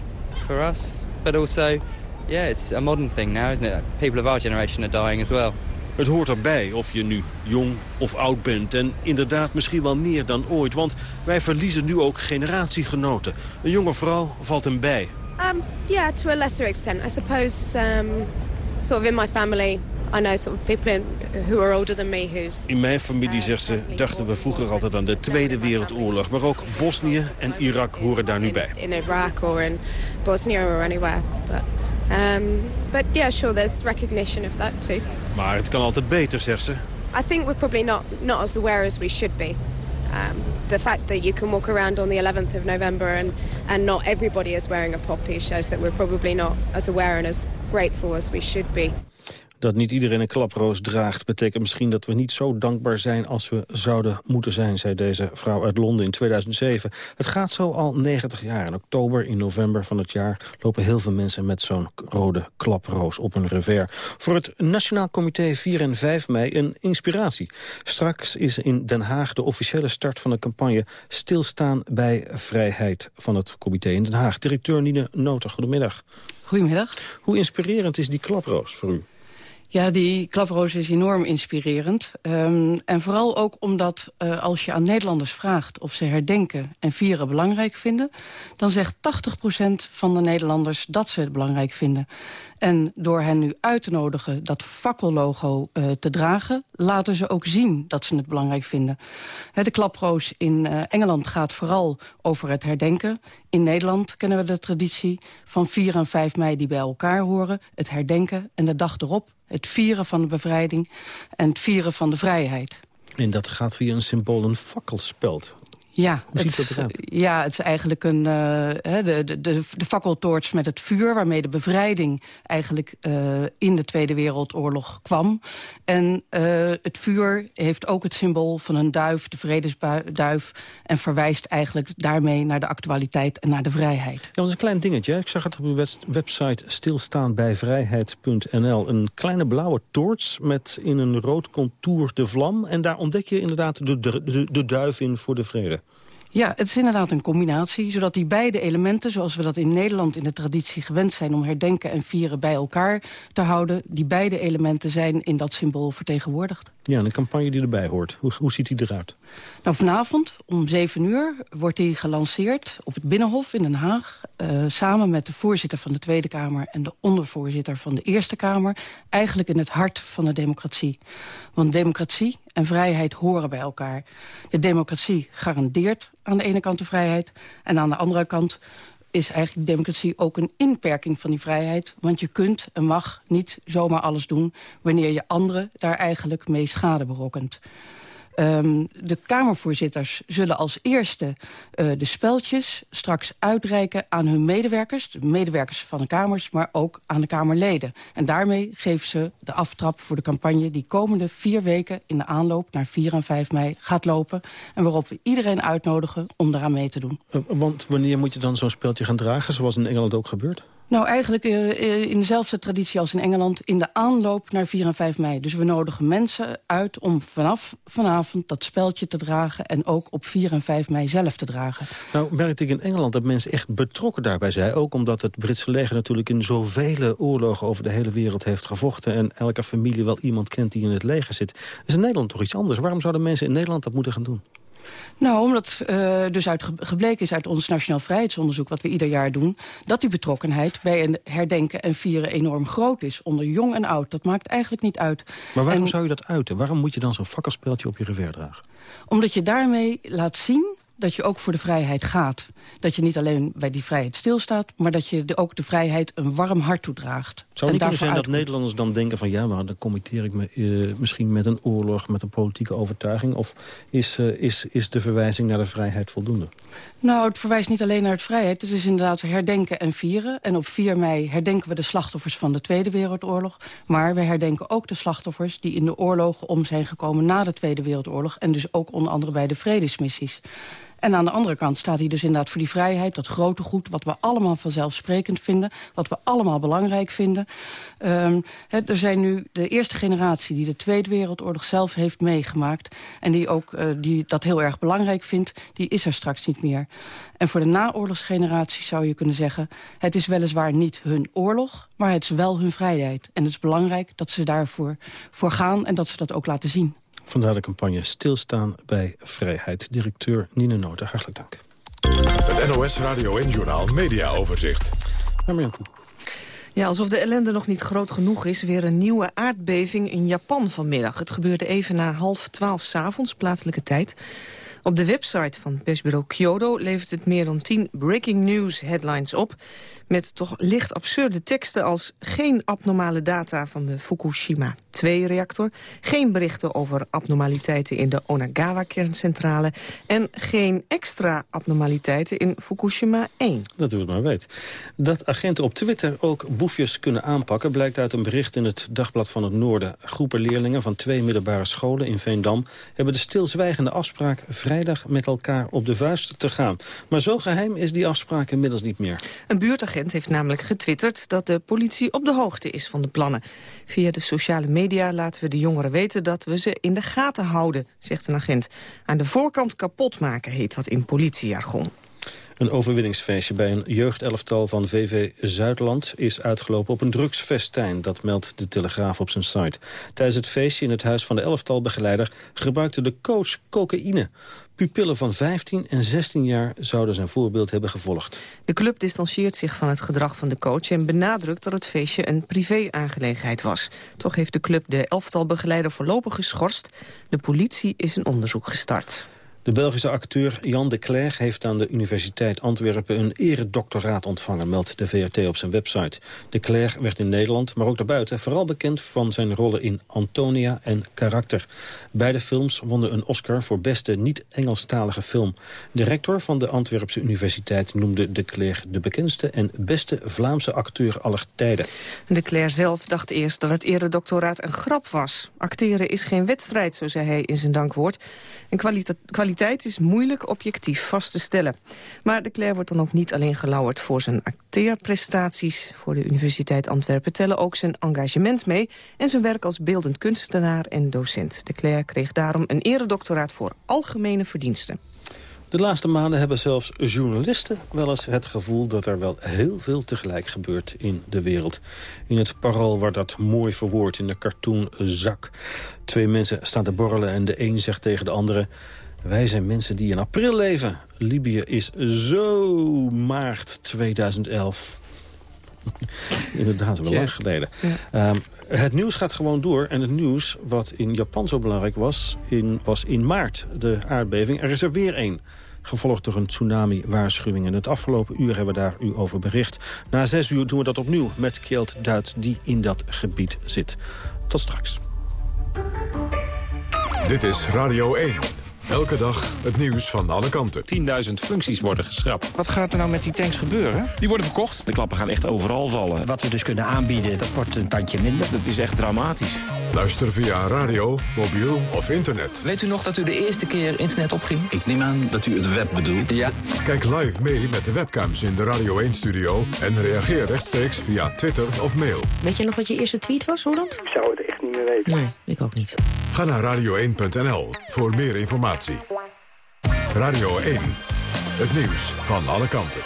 for us. But also, yeah, it's a modern thing now, isn't it? People of our generation are dying as well. Het hoort erbij of je nu jong of oud bent. En inderdaad misschien wel meer dan ooit. Want wij verliezen nu ook generatiegenoten. Een jonge vrouw valt hem bij. Um, yeah, to a lesser extent. I suppose um, sort of in my family... I know sort of people who are older than me who's... In mijn familie, zegt ze, dachten we vroeger altijd aan de Tweede Wereldoorlog. Maar ook Bosnië en Irak horen daar nu bij. In Iraq or in Bosnia or anywhere. But, um, but yeah, sure, there's recognition of that too. Maar het kan altijd beter, zegt ze. I think we're probably not, not as aware as we should be. Um, the fact that you can walk around on the 11th of November and, and not everybody is wearing a poppy shows that we're probably not as aware and as grateful as we should be. Dat niet iedereen een klaproos draagt... betekent misschien dat we niet zo dankbaar zijn als we zouden moeten zijn... zei deze vrouw uit Londen in 2007. Het gaat zo al 90 jaar. In oktober, in november van het jaar... lopen heel veel mensen met zo'n rode klaproos op hun revers. Voor het Nationaal Comité 4 en 5 mei een inspiratie. Straks is in Den Haag de officiële start van de campagne... Stilstaan bij Vrijheid van het comité in Den Haag. Directeur Nine Noten, goedemiddag. Goedemiddag. Hoe inspirerend is die klaproos voor u? Ja, die klaproos is enorm inspirerend. Um, en vooral ook omdat uh, als je aan Nederlanders vraagt... of ze herdenken en vieren belangrijk vinden... dan zegt 80% van de Nederlanders dat ze het belangrijk vinden. En door hen nu uit te nodigen dat fakkellogo uh, te dragen... laten ze ook zien dat ze het belangrijk vinden. De klaproos in uh, Engeland gaat vooral over het herdenken. In Nederland kennen we de traditie van 4 en 5 mei die bij elkaar horen. Het herdenken en de dag erop het vieren van de bevrijding en het vieren van de vrijheid. En dat gaat via een symbool, een fakkelspeld. Ja, Hoe het, dat eruit? ja, het is eigenlijk een, uh, de, de, de, de fakkeltoorts met het vuur... waarmee de bevrijding eigenlijk uh, in de Tweede Wereldoorlog kwam. En uh, het vuur heeft ook het symbool van een duif, de vredesduif... en verwijst eigenlijk daarmee naar de actualiteit en naar de vrijheid. Ja, dat is een klein dingetje. Ik zag het op uw website stilstaanbijvrijheid.nl. Een kleine blauwe toorts met in een rood contour de vlam. En daar ontdek je inderdaad de, de, de, de duif in voor de vrede. Ja, het is inderdaad een combinatie. Zodat die beide elementen, zoals we dat in Nederland in de traditie gewend zijn... om herdenken en vieren bij elkaar te houden... die beide elementen zijn in dat symbool vertegenwoordigd. Ja, en een campagne die erbij hoort. Hoe, hoe ziet die eruit? Nou, vanavond om 7 uur wordt die gelanceerd op het Binnenhof in Den Haag... Uh, samen met de voorzitter van de Tweede Kamer... en de ondervoorzitter van de Eerste Kamer... eigenlijk in het hart van de democratie. Want democratie en vrijheid horen bij elkaar. De democratie garandeert aan de ene kant de vrijheid... en aan de andere kant is eigenlijk democratie ook een inperking van die vrijheid. Want je kunt en mag niet zomaar alles doen... wanneer je anderen daar eigenlijk mee schade berokkent. Um, de Kamervoorzitters zullen als eerste uh, de speltjes straks uitreiken aan hun medewerkers. De medewerkers van de Kamers, maar ook aan de Kamerleden. En daarmee geven ze de aftrap voor de campagne... die komende vier weken in de aanloop naar 4 en 5 mei gaat lopen. En waarop we iedereen uitnodigen om daaraan mee te doen. Uh, want wanneer moet je dan zo'n speltje gaan dragen, zoals in Engeland ook gebeurt? Nou, eigenlijk uh, in dezelfde traditie als in Engeland... in de aanloop naar 4 en 5 mei. Dus we nodigen mensen uit om vanaf vanavond dat speltje te dragen... en ook op 4 en 5 mei zelf te dragen. Nou, merkte ik in Engeland dat mensen echt betrokken daarbij zijn. Ook omdat het Britse leger natuurlijk in zoveel oorlogen... over de hele wereld heeft gevochten... en elke familie wel iemand kent die in het leger zit. Is in Nederland toch iets anders. Waarom zouden mensen in Nederland dat moeten gaan doen? Nou, omdat uh, dus uit gebleken is uit ons Nationaal Vrijheidsonderzoek... wat we ieder jaar doen, dat die betrokkenheid bij een herdenken en vieren enorm groot is. Onder jong en oud, dat maakt eigenlijk niet uit. Maar waarom en, zou je dat uiten? Waarom moet je dan zo'n fakkelspeltje op je revers dragen? Omdat je daarmee laat zien dat je ook voor de vrijheid gaat. Dat je niet alleen bij die vrijheid stilstaat... maar dat je de, ook de vrijheid een warm hart toedraagt. Zou het niet kunnen zijn dat Nederlanders dan denken van... ja, maar dan committeer ik me uh, misschien met een oorlog... met een politieke overtuiging? Of is, uh, is, is de verwijzing naar de vrijheid voldoende? Nou, het verwijst niet alleen naar het vrijheid. Het is inderdaad herdenken en vieren. En op 4 mei herdenken we de slachtoffers van de Tweede Wereldoorlog. Maar we herdenken ook de slachtoffers die in de oorlogen om zijn gekomen... na de Tweede Wereldoorlog. En dus ook onder andere bij de vredesmissies. En aan de andere kant staat hij dus inderdaad voor die vrijheid... dat grote goed, wat we allemaal vanzelfsprekend vinden... wat we allemaal belangrijk vinden. Um, er zijn nu de eerste generatie die de Tweede Wereldoorlog zelf heeft meegemaakt... en die ook uh, die dat heel erg belangrijk vindt, die is er straks niet meer. En voor de naoorlogsgeneratie zou je kunnen zeggen... het is weliswaar niet hun oorlog, maar het is wel hun vrijheid. En het is belangrijk dat ze daarvoor voor gaan en dat ze dat ook laten zien. Vandaar de campagne Stilstaan bij Vrijheid. Directeur Nina Noten, hartelijk dank. Het NOS Radio en Journaal Media Overzicht. Ja, alsof de ellende nog niet groot genoeg is... weer een nieuwe aardbeving in Japan vanmiddag. Het gebeurde even na half twaalf s'avonds, plaatselijke tijd. Op de website van persbureau Kyodo levert het meer dan 10 breaking news headlines op... met toch licht absurde teksten als geen abnormale data van de Fukushima 2-reactor... geen berichten over abnormaliteiten in de Onagawa-kerncentrale... en geen extra abnormaliteiten in Fukushima 1. Dat u het maar weet. Dat agenten op Twitter ook boefjes kunnen aanpakken... blijkt uit een bericht in het Dagblad van het Noorden. Groepen leerlingen van twee middelbare scholen in Veendam... hebben de stilzwijgende afspraak vrij met elkaar op de vuist te gaan. Maar zo geheim is die afspraak inmiddels niet meer. Een buurtagent heeft namelijk getwitterd dat de politie op de hoogte is van de plannen. Via de sociale media laten we de jongeren weten dat we ze in de gaten houden, zegt een agent. Aan de voorkant kapot maken heet dat in politiejargon. Een overwinningsfeestje bij een jeugdelftal van VV Zuidland... is uitgelopen op een drugsfestijn, dat meldt de Telegraaf op zijn site. Tijdens het feestje in het huis van de elftalbegeleider... gebruikte de coach cocaïne. Pupillen van 15 en 16 jaar zouden zijn voorbeeld hebben gevolgd. De club distancieert zich van het gedrag van de coach... en benadrukt dat het feestje een privé-aangelegenheid was. Toch heeft de club de elftalbegeleider voorlopig geschorst. De politie is een onderzoek gestart. De Belgische acteur Jan de Clerc heeft aan de Universiteit Antwerpen een eredoctoraat ontvangen, meldt de VRT op zijn website. De Clerc werd in Nederland, maar ook daarbuiten, vooral bekend van zijn rollen in Antonia en Karakter. Beide films wonnen een Oscar voor beste niet-Engelstalige film. De rector van de Antwerpse Universiteit noemde de Clerc de bekendste en beste Vlaamse acteur aller tijden. De Clerc zelf dacht eerst dat het eredoctoraat een grap was. Acteren is geen wedstrijd, zo zei hij in zijn dankwoord. Kwaliteit kwaliteit is moeilijk objectief vast te stellen. Maar de Cler wordt dan ook niet alleen gelauwerd voor zijn acteerprestaties. Voor de Universiteit Antwerpen tellen ook zijn engagement mee... en zijn werk als beeldend kunstenaar en docent. De Cler kreeg daarom een eredoctoraat voor algemene verdiensten. De laatste maanden hebben zelfs journalisten wel eens het gevoel... dat er wel heel veel tegelijk gebeurt in de wereld. In het parool wordt dat mooi verwoord in de cartoon Zak. Twee mensen staan te borrelen en de een zegt tegen de andere... Wij zijn mensen die in april leven. Libië is zo maart 2011. Inderdaad, wel lang geleden. Ehm, het nieuws gaat gewoon door. En het nieuws, wat in Japan zo belangrijk was... In, was in maart, de aardbeving. Er is er weer één. Gevolgd door een tsunami-waarschuwing. En het afgelopen uur hebben we daar u over bericht. Na zes uur doen we dat opnieuw met Kjeld Duits... die in dat gebied zit. Tot straks. Dit is Radio 1. Elke dag het nieuws van alle kanten. 10.000 functies worden geschrapt. Wat gaat er nou met die tanks gebeuren? Die worden verkocht. De klappen gaan echt overal vallen. Wat we dus kunnen aanbieden, dat wordt een tandje minder. Dat is echt dramatisch. Luister via radio, mobiel of internet. Weet u nog dat u de eerste keer internet opging? Ik neem aan dat u het web bedoelt. Ja. Kijk live mee met de webcams in de Radio 1-studio... en reageer rechtstreeks via Twitter of mail. Weet je nog wat je eerste tweet was, Roland? Ik zou het echt niet meer weten. Nee, ik ook niet. Ga naar radio1.nl voor meer informatie. Radio 1, het nieuws van alle kanten.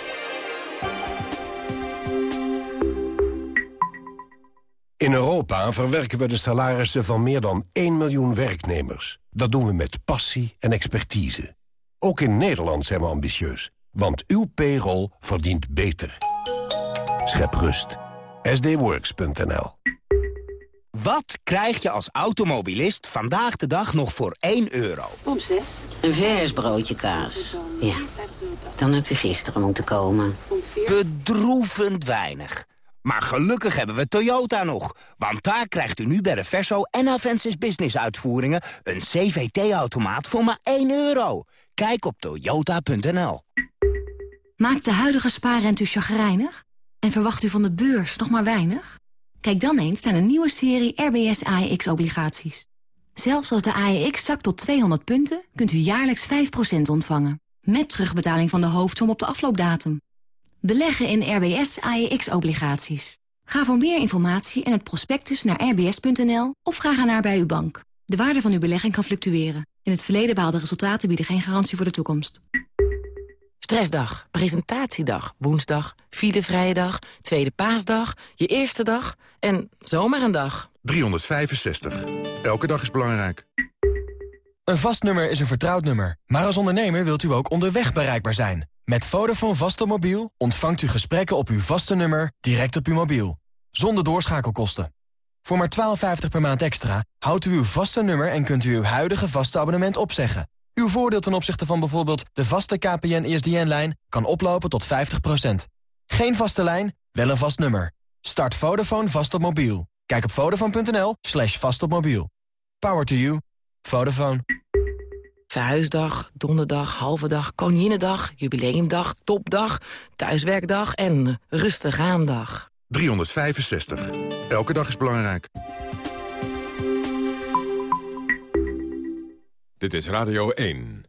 In Europa verwerken we de salarissen van meer dan 1 miljoen werknemers. Dat doen we met passie en expertise. Ook in Nederland zijn we ambitieus, want uw payroll verdient beter. Schep rust. sdworks.nl Wat krijg je als automobilist vandaag de dag nog voor 1 euro? Op 6. Een vers broodje kaas. Ja, dan had u gisteren moeten komen. Bedroevend weinig. Maar gelukkig hebben we Toyota nog. Want daar krijgt u nu bij de Verso en Avensis Business uitvoeringen... een CVT-automaat voor maar 1 euro. Kijk op toyota.nl. Maakt de huidige spaarrente u chagrijnig? En verwacht u van de beurs nog maar weinig? Kijk dan eens naar een nieuwe serie RBS AEX-obligaties. Zelfs als de AEX zakt tot 200 punten, kunt u jaarlijks 5% ontvangen. Met terugbetaling van de hoofdsom op de afloopdatum. Beleggen in RBS AEX-obligaties. Ga voor meer informatie en het prospectus naar rbs.nl of vraag ernaar bij uw bank. De waarde van uw belegging kan fluctueren. In het verleden behaalde resultaten bieden geen garantie voor de toekomst. Stressdag, presentatiedag, woensdag, filevrije dag, tweede paasdag, je eerste dag en zomaar een dag. 365. Elke dag is belangrijk. Een vast nummer is een vertrouwd nummer. Maar als ondernemer wilt u ook onderweg bereikbaar zijn. Met Vodafone vaste mobiel ontvangt u gesprekken op uw vaste nummer direct op uw mobiel. Zonder doorschakelkosten. Voor maar 12,50 per maand extra houdt u uw vaste nummer en kunt u uw huidige vaste abonnement opzeggen. Uw voordeel ten opzichte van bijvoorbeeld de vaste KPN-ESDN-lijn kan oplopen tot 50%. Geen vaste lijn, wel een vast nummer. Start Vodafone vast op mobiel. Kijk op vodafone.nl slash vast op mobiel. Power to you. Vodafone. Verhuisdag, donderdag, halve dag, koninginnedag, jubileumdag, topdag, thuiswerkdag en rustig aandag. 365. Elke dag is belangrijk. Dit is Radio 1.